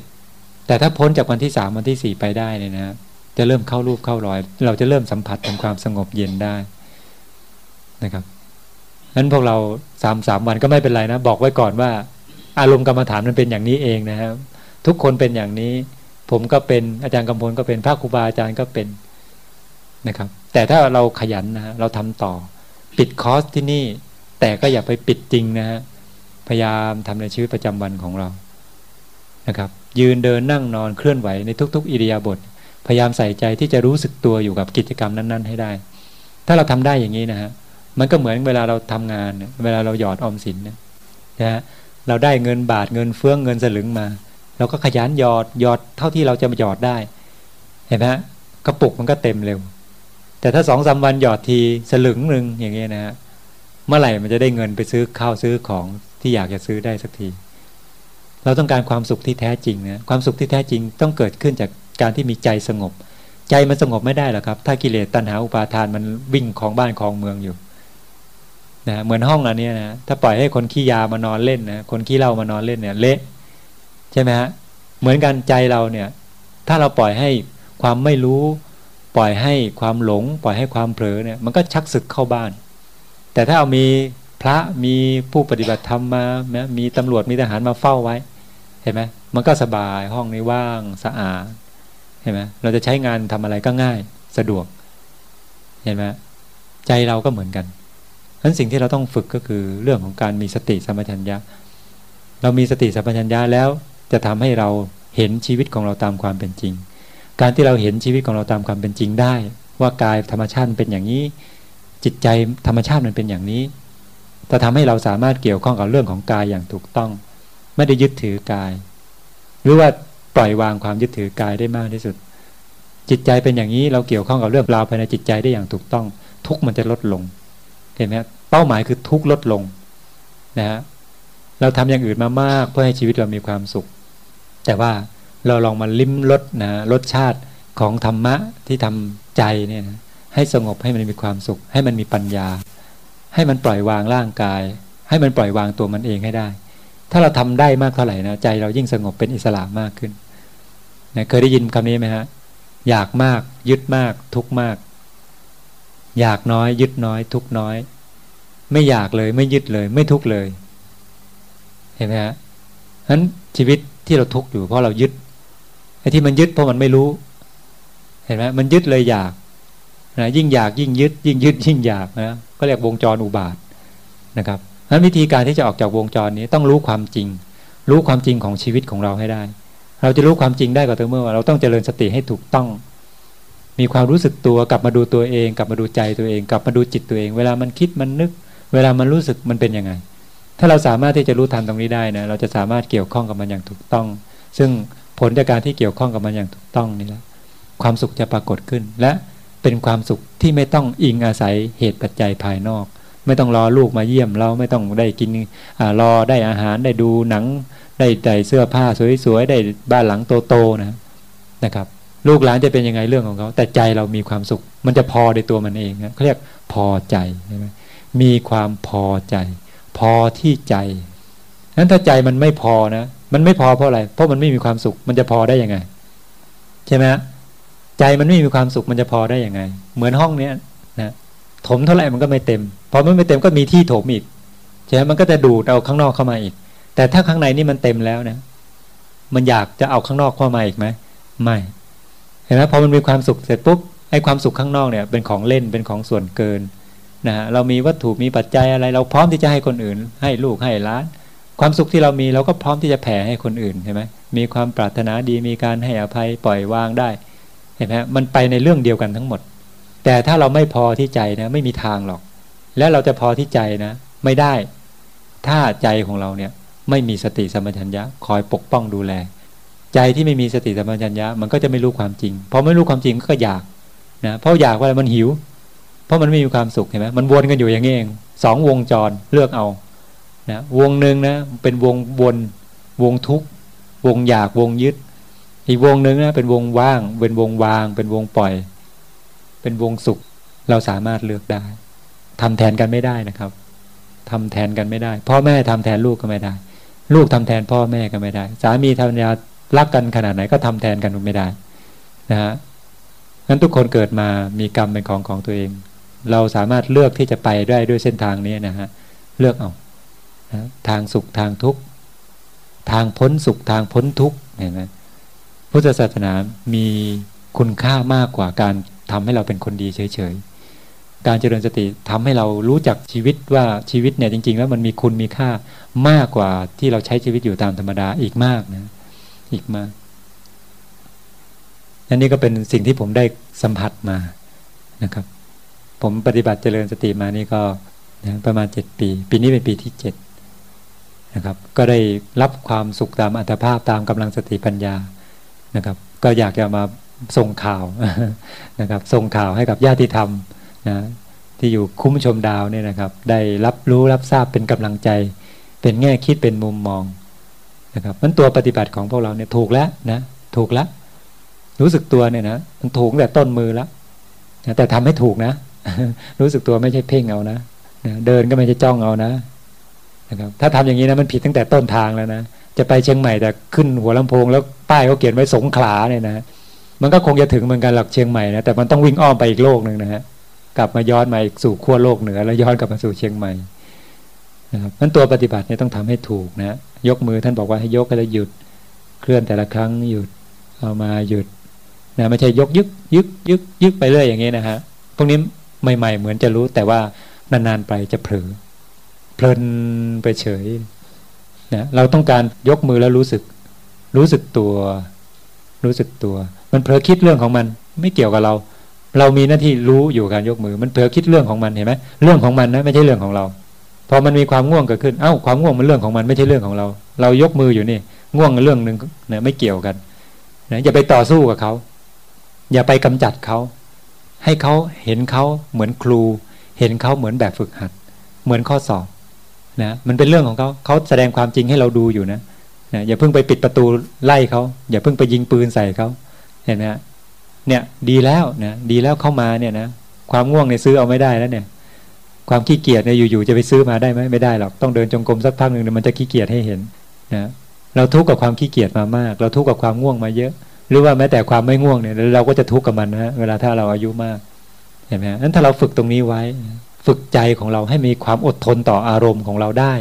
แต่ถ้าพ้นจากวันที่สามวันที่สี่ไปได้เนี่ยนะจะเริ่มเข้ารูปเข้ารอย เราจะเริ่มสัมผัสถึงความสงบเย็นได้นะครับนั้นพวกเราสามสามวันก็ไม่เป็นไรนะ บอกไว้ก่อนว่า อารมณ์กรรมฐานมันเป็นอย่างนี้เองนะครับ ทุกคนเป็นอย่างนี้ ผมก็เป็นอาจารย์กำพลก็เป็นพระครูบาอาจารย์ก็เป็นนะครับ แต่ถ้าเราขยันนะเราทำต่อ ปิดคอร์สที่นี่ แต่ก็อย่าไปปิดจริงนะฮะพยายามทำในชีวิตประจำวันของเรา นะครับ ยืนเดินนั่งนอนเคลื่อนไหวในทุก ๆ อิริยาบถพยายามใส่ใจที่จะรู้สึกตัวอยู่กับกิจกรรมนั้น ๆ ให้ได้ ถ้าเราทำได้อย่างนี้นะฮะมันก็เหมือนเวลาเราทำงาน เวลาเราหยอดออมสินนะฮะเราได้เงินบาทเงินเฟื่องเงินสลึงมาเราก็ขยันหยอดหยอดเท่าที่เราจะมาหยอดได้ เห็นไหมกระปุกมันก็เต็มเร็ว แต่ถ้าสองสาวันหยอดทีสลึงหนึ่งอย่างเงี้ยนะฮะเมื่อไหร่มันจะได้เงินไปซื้อข้าวซื้อของที่อยากจะซื้อได้สักที เราต้องการความสุขที่แท้จริงนะความสุขที่แท้จริงต้องเกิดขึ้นจากการที่มีใจสงบ ใจมันสงบไม่ได้หรอกครับ ถ้ากิเลสตัณหาอุปาทานมันวิ่งของบ้านของเมืองอยู่นะเหมือนห้องอันนี้นะถ้าปล่อยให้คนขี้ยามานอนเล่นนะคนขี้เหล้ามานอนเล่นเนี่ย เละใช่ไหมฮะเหมือนกันใจเราเนี่ย ถ้าเราปล่อยให้ความไม่รู้ ปล่อยให้ความหลง ปล่อยให้ความเผลอเนี่ยมันก็ชักศึกเข้าบ้าน แต่ถ้าเอามีพระมีผู้ปฏิบัติธรรมมานะมีตำรวจมีทหารมาเฝ้าไว้ เห็นไหมมันก็สบายห้องนี้ว่างสะอาดเห็นไหมเราจะใช้งานทำอะไรก็ง่ายสะดวก เห็นไหมใจเราก็เหมือนกันฉะนั้นสิ่งที่เราต้องฝึกก็คือเรื่องของการมีสติสัมปชัญญะ เรามีสติสัมปชัญญะแล้วจะทำให้เราเห็นชีวิตของเราตามความเป็นจริง การที่เราเห็นชีวิตของเราตามความเป็นจริงได้ ว่ากายธรรมชาติเป็นอย่างนี้ จิตใจธรรมชาติมันเป็นอย่างนี้จะทำให้เราสามารถเกี่ยวข้องกับเรื่องของกายอย่างถูกต้อง ไม่ได้ยึดถือกาย หรือว่าปล่อยวางความยึดถือกายได้มากที่สุด จิตใจเป็นอย่างนี้เราเกี่ยวข้องกับเรื่องราวภายในจิตใจได้อย่างถูกต้อง ทุกมันจะลดลงเห็นไหมเป้าหมายคือทุกลดลงนะฮะเราทำอย่างอื่นมามากเพื่อให้ชีวิตเรามีความสุข แต่ว่าเราลองมาลิ้มรสนะรสชาติของธรรมะที่ทำใจเนี่ยนะให้สงบให้มันมีความสุข ให้มันมีปัญญา ให้มันปล่อยวางร่างกาย ให้มันปล่อยวางตัวมันเองให้ได้ ถ้าเราทำได้มากเท่าไหร่นะใจเรายิ่งสงบเป็นอิสระมากขึ้นนะเคยได้ยินคำนี้ไหมฮะอยากมาก ยึดมาก ทุกมาก อยากน้อย ยึดน้อย ทุกน้อย ไม่อยากเลยไม่ยึดเลย ไม่ทุกเลย เห็นไหมฮะนั้นชีวิตที่เราทุกอยู่เพราะเรายึดไอ้ที่มันยึดเพราะมันไม่รู้ เห็นไหมมันยึดเลยอยากนะยิ่งอยากยิ่งยึด ยิ่งยึด ยิ่งอยากนะก็เรียกวงจรอุบาทนะครับ นั้นวิธีการที่จะออกจากวงจรนี้ต้องรู้ความจริง รู้ความจริงของชีวิตของเราให้ได้ เราจะรู้ความจริงได้ก็ต่อเมื่อเราต้องเจริญสติให้ถูกต้อง มีความรู้สึกตัวกลับมาดูตัวเอง กลับมาดูใจตัวเอง กลับมาดูจิตตัวเอง เวลามันคิดมันนึก เวลามันรู้สึกมันเป็นยังไง ถ้าเราสามารถที่จะรู้ทันตรงนี้ได้นะเราจะสามารถเกี่ยวข้องกับมันอย่างถูกต้อง ซึ่งผลจากการที่เกี่ยวข้องกับมันอย่างถูกต้องนี่แหละความสุขจะปรากฏขึ้นและเป็นความสุขที่ไม่ต้องอิงอาศัยเหตุปัจจัยภายนอก ไม่ต้องรอลูกมาเยี่ยม เราไม่ต้องได้กินอรอได้อาหารได้ดูหนัง ได้ใส่เสื้อผ้าสวยๆได้บ้านหลังโตๆนะนะครับ ลูกหลานจะเป็นยังไงเรื่องของเขาแต่ใจเรามีความสุข มันจะพอในตัวมันเองนะเขาเรียกพอใจใช่ไหมมีความพอใจ พอที่ใจนั้นถ้าใจมันไม่พอนะ มันไม่พอเพราะอะไร เพราะมันไม่มีความสุข มันจะพอได้ยังไง ใช่ไหมใจมันไม่มีความสุขมันจะพอได้ยังไง เหมือนห้องเนี้ยนะ ถมเท่าไหร่มันก็ไม่เต็มพอมันไม่เต็มก็มีที่ถมอีกใช่ไหมมันก็จะดูดเอาข้างนอกเข้ามาอีก แต่ถ้าข้างในนี่มันเต็มแล้วนะ มันอยากจะเอาข้างนอกเข้ามาอีกไหมไม่เห็นไหมพอมันมีความสุขเสร็จปุ๊บไอ้ความสุขข้างนอกเนี่ย เป็นของเล่นเป็นของส่วนเกินนะฮะเรามีวัตถุมีปัจจัยอะไร เราพร้อมที่จะให้คนอื่น ให้ลูกให้ล้าน ความสุขที่เรามีเราก็พร้อมที่จะแผ่ให้คนอื่นใช่ไหมมีความปรารถนาดีมีการให้อภัยปล่อยวางได้เห็นไหมมันไปในเรื่องเดียวกันทั้งหมด แต่ถ้าเราไม่พอที่ใจนะไม่มีทางหรอก แล้วเราจะพอที่ใจนะ ไม่ได้ ถ้าใจของเราเนี่ยไม่มีสติสัมปชัญญะคอยปกป้องดูแล ใจที่ไม่มีสติสัมปชัญญะมันก็จะไม่รู้ความจริงพอไม่รู้ความจริงก็อยากนะเพราะอยากว่ามันหิว เพราะมันไม่มีความสุขเห็นไหมมันวนกันอยู่อย่างนี้เองสองวงจรเลือกเอานะวงหนึ่งนะเป็นวงวนวงทุกวงอยากวงยึด อีกวงหนึ่งนะเป็นวงว่าง เป็นวงวาง เป็นวงปล่อย เป็นวงสุข เราสามารถเลือกได้ทำแทนกันไม่ได้นะครับทำแทนกันไม่ได้ พ่อแม่ทำแทนลูกก็ไม่ได้ ลูกทำแทนพ่อแม่ก็ไม่ได้ สามีทำยารักกันขนาดไหนก็ทำแทนกันไม่ได้นะฮะงั้นทุกคนเกิดมามีกรรมเป็นของของตัวเอง เราสามารถเลือกที่จะไปได้ด้วยเส้นทางนี้นะฮะเลือกเอานะทางสุขทางทุกข์ทางพ้นสุขทางพ้นทุกข์เห็นไหมพุทธศาสนามีคุณค่ามากกว่าการ ทำให้เราเป็นคนดีเฉยๆ การเจริญสติทำให้เรารู้จักชีวิตว่าชีวิตเนี่ยจริง ๆ แล้วมันมีคุณมีค่ามากกว่าที่เราใช้ชีวิตอยู่ตามธรรมดาอีกมากนะ อีกมากอันนี้ก็เป็นสิ่งที่ผมได้สัมผัสมานะครับ ผมปฏิบัติเจริญสติมานี่ก็นะประมาณเจ็ดปี ปีนี้เป็นปีที่เจ็ดนะครับ ก็ได้รับความสุขตามอัตภาพตามกำลังสติปัญญานะครับ ก็อยากจะมา ส่งข่าวนะครับ ส่งข่าวให้กับญาติธรรมนะที่อยู่คุ้มชมดาวเนี่ยนะครับ ได้รับรู้รับทราบเป็นกำลังใจ เป็นแง่คิดเป็นมุมมองนะครับมันตัวปฏิบัติของพวกเราเนี่ยถูกแล้วนะถูกแล้วรู้สึกตัวเนี่ยนะมันถูกแต่ต้นมือแล้วแต่ทำให้ถูกนะ รู้สึกตัวไม่ใช่เพ่งเอานะเดินก็ไม่ใช่จ้องเอานะนะครับถ้าทำอย่างนี้นะมันผิดตั้งแต่ต้นทางแล้วนะจะไปเชียงใหม่แต่ขึ้นหัวลำโพงแล้วป้ายเขาเขียนไว้สงขลาเนี่ยนะ มันก็คงจะถึงเหมือนกันหลักเชียงใหม่นะแต่มันต้องวิ่งอ้อมไปอีกโลกหนึ่งนะฮะกลับมาย้อนมาสู่ขั้วโลกเหนือ แล้วย้อนกลับมาสู่เชียงใหม่นะครับนั้นตัวปฏิบัติเนี่ยต้องทำให้ถูกนะยกมือท่านบอกว่าให้ยกก็จะหยุดเคลื่อนแต่ละครั้งหยุดเอามาหยุดนะไม่ใช่ยกยึกยึกยึกยึกไปเรื่อยอย่างนี้นะฮะพวกนี้ใหม่ ๆ เหมือนจะรู้แต่ว่านานๆไปจะเผลอเพลินไปเฉยนะเราต้องการยกมือแล้วรู้สึก รู้สึกตัว รู้สึกตัว มันเผลอคิดเรื่องของมันไม่เกี่ยวกับเรา เรามีหน้าที่รู้อยู่การยกมือ มันเผลอคิดเรื่องของมันเห็นไหมเรื่องของมันนะไม่ใช่เรื่องของเรา พอมันมีความง่วงเกิดขึ้นเอ้าความง่วงมันเรื่องของมันไม่ใช่เรื่องของเรา เรายกมืออยู่นี่ง่วงเรื่องหนึ่งเนะไม่เกี่ยวกันนะอย่าไปต่อสู้กับเขา อย่าไปกำจัดเขา ให้เขาเห็นเขาเหมือนครู เห็นเขาเหมือนแบบฝึกหัด เหมือนข้อสอบนะมันเป็นเรื่องของเขาเขาแสดงความจริงให้เราดูอยู่นะนะอย่าเพิ่งไปปิดประตูไล่เขาอย่าเพิ่งไปยิงปืนใส่เขา เห็นไหมเนี่ยดีแล้วนะดีแล้วเข้ามาเนี่ยนะความง่วงเนี่ยซื้อเอาไม่ได้แล้วเนี่ย ความขี้เกียจเนี่ยอยู่ๆจะไปซื้อมาได้ไหมไม่ได้หรอกต้องเดินจงกรมสักพักหนึ่งมันจะขี้เกียจให้เห็นนะเราทุกข์กับความขี้เกียจมามาก เราทุกข์กับความง่วงมาเยอะ หรือว่าแม้แต่ความไม่ง่วงเนี่ย เราก็จะทุกข์กับมันนะเวลาถ้าเราอายุมากเห็นไหมนั้นถ้าเราฝึกตรงนี้ไว้ ฝึกใจของเราให้มีความอดทนต่ออารมณ์ของเราได้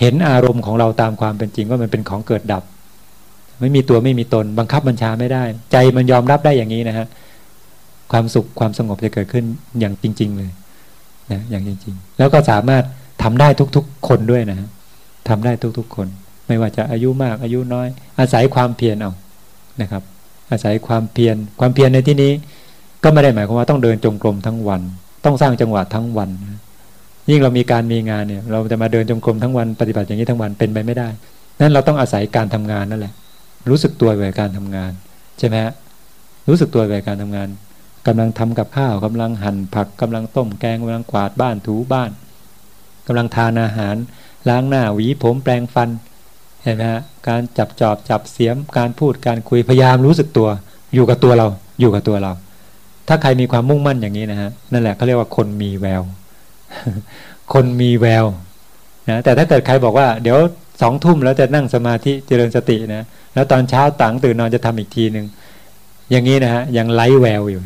เห็นอารมณ์ของเราตามความเป็นจริงว่ามันเป็นของเกิดดับ ไม่มีตัวไม่มีตน บังคับบัญชาไม่ได้ ใจมันยอมรับได้อย่างนี้นะฮะความสุขความสงบจะเกิดขึ้นอย่างจริง ๆ เลยนะอย่างจริง ๆ แล้วก็สามารถทำได้ทุกๆ คนด้วยนะฮะทำได้ทุกๆ คน ไม่ว่าจะอายุมากอายุน้อย อาศัยความเพียรเอานะครับ อาศัยความเพียรความเพียรในที่นี้ ก็ไม่ได้หมายความว่าต้องเดินจงกรมทั้งวัน ต้องสร้างจังหวะทั้งวันนะยิ่งเรามีการมีงานเนี่ย เราจะมาเดินจงกรมทั้งวันปฏิบัติอย่างนี้ทั้งวันเป็นไปไม่ได้นั้นเราต้องอาศัยการทำงานนั่นแหละ รู้สึกตัวในการทำงาน ใช่ไหมฮะรู้สึกตัวในการทำงานกำลังทำกับข้าวกำลังหั่นผักกำลังต้มแกงกำลังกวาดบ้านถูบ้านกำลังทานอาหาร ล้างหน้าหวีผมแปรงฟันเห็นไหมฮะการจับจอบจับเสียมการพูดการคุยพยายามรู้สึกตัว อยู่กับตัวเรา อยู่กับตัวเรา ถ้าใครมีความมุ่งมั่นอย่างนี้นะฮะนั่นแหละเขาเรียกว่าคนมีแวว คนมีแววนะแต่ถ้าเกิดใครบอกว่า เดี๋ยวสองทุ่มแล้วจะนั่งสมาธิเจริญสตินะ แล้วตอนเช้าต่างตื่นนอนจะทำอีกทีหนึ่งอย่างนี้นะฮะยังไร้แววอยู่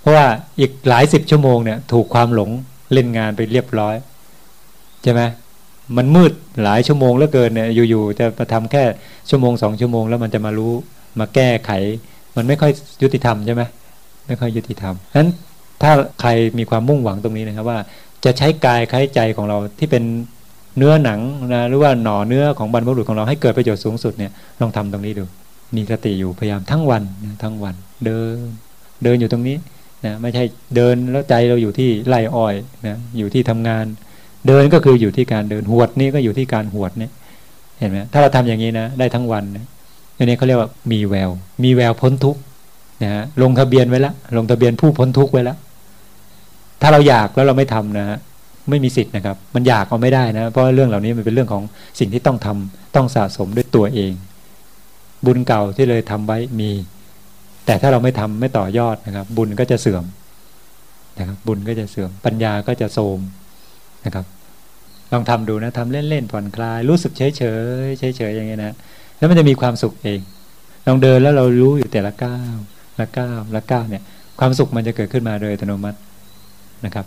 เพราะว่าอีกหลายสิบชั่วโมงเนี่ย ถูกความหลงเล่นงานไปเรียบร้อยใช่ไหมมันมืดหลายชั่วโมงแล้วเกินเนี่ยอยู่ๆจะมาทำแค่ชั่วโมงสองชั่วโมงแล้วมันจะมารู้มาแก้ไข มันไม่ค่อยยุติธรรมใช่ไหมไม่ค่อยยุติธรรมฉะนั้นถ้าใครมีความมุ่งหวังตรงนี้นะครับว่า จะใช้กายใช้ใจของเราที่เป็น เนื้อหนังนะหรือว่าหน่อเนื้อของบรรพบุรุษของเราให้เกิดประโยชน์สูงสุดเนี่ยลองทำตรงนี้ดู มีสติอยู่พยายามทั้งวันนะทั้งวันเดินเดินอยู่ตรงนี้นะไม่ใช่เดินแล้วใจเราอยู่ที่ไร่อ้อยนะอยู่ที่ทำงาน เดินก็คืออยู่ที่การเดินหวดนี่ก็อยู่ที่การหวดเนี่ยเห็นไหมถ้าเราทำอย่างนี้นะได้ทั้งวันนะอันนี้เขาเรียกว่ามีแวว มีแววพ้นทุกนะฮะลงทะเบียนไว้แล้วลงทะเบียนผู้พ้นทุกไว้แล้วถ้าเราอยากแล้วเราไม่ทำนะฮะ ไม่มีสิทธิ์นะครับ มันอยากเอาไม่ได้นะ เพราะเรื่องเหล่านี้มันเป็นเรื่องของสิ่งที่ต้องทำต้องสะสมด้วยตัวเอง บุญเก่าที่เลยทำไว้มี แต่ถ้าเราไม่ทำไม่ต่อยอดนะครับ บุญก็จะเสื่อมนะครับ บุญก็จะเสื่อม ปัญญาก็จะโทมนะครับ ลองทำดูนะทำเล่นๆผ่อนคลาย รู้สึกเฉยเฉยเฉยเฉยอย่างเงี้ยนะแล้วมันจะมีความสุขเอง ลองเดินแล้วเรารู้อยู่แต่ละก้าวละก้าวละก้าวเนี่ย ความสุขมันจะเกิดขึ้นมาโดยอัตโนมัตินะครับ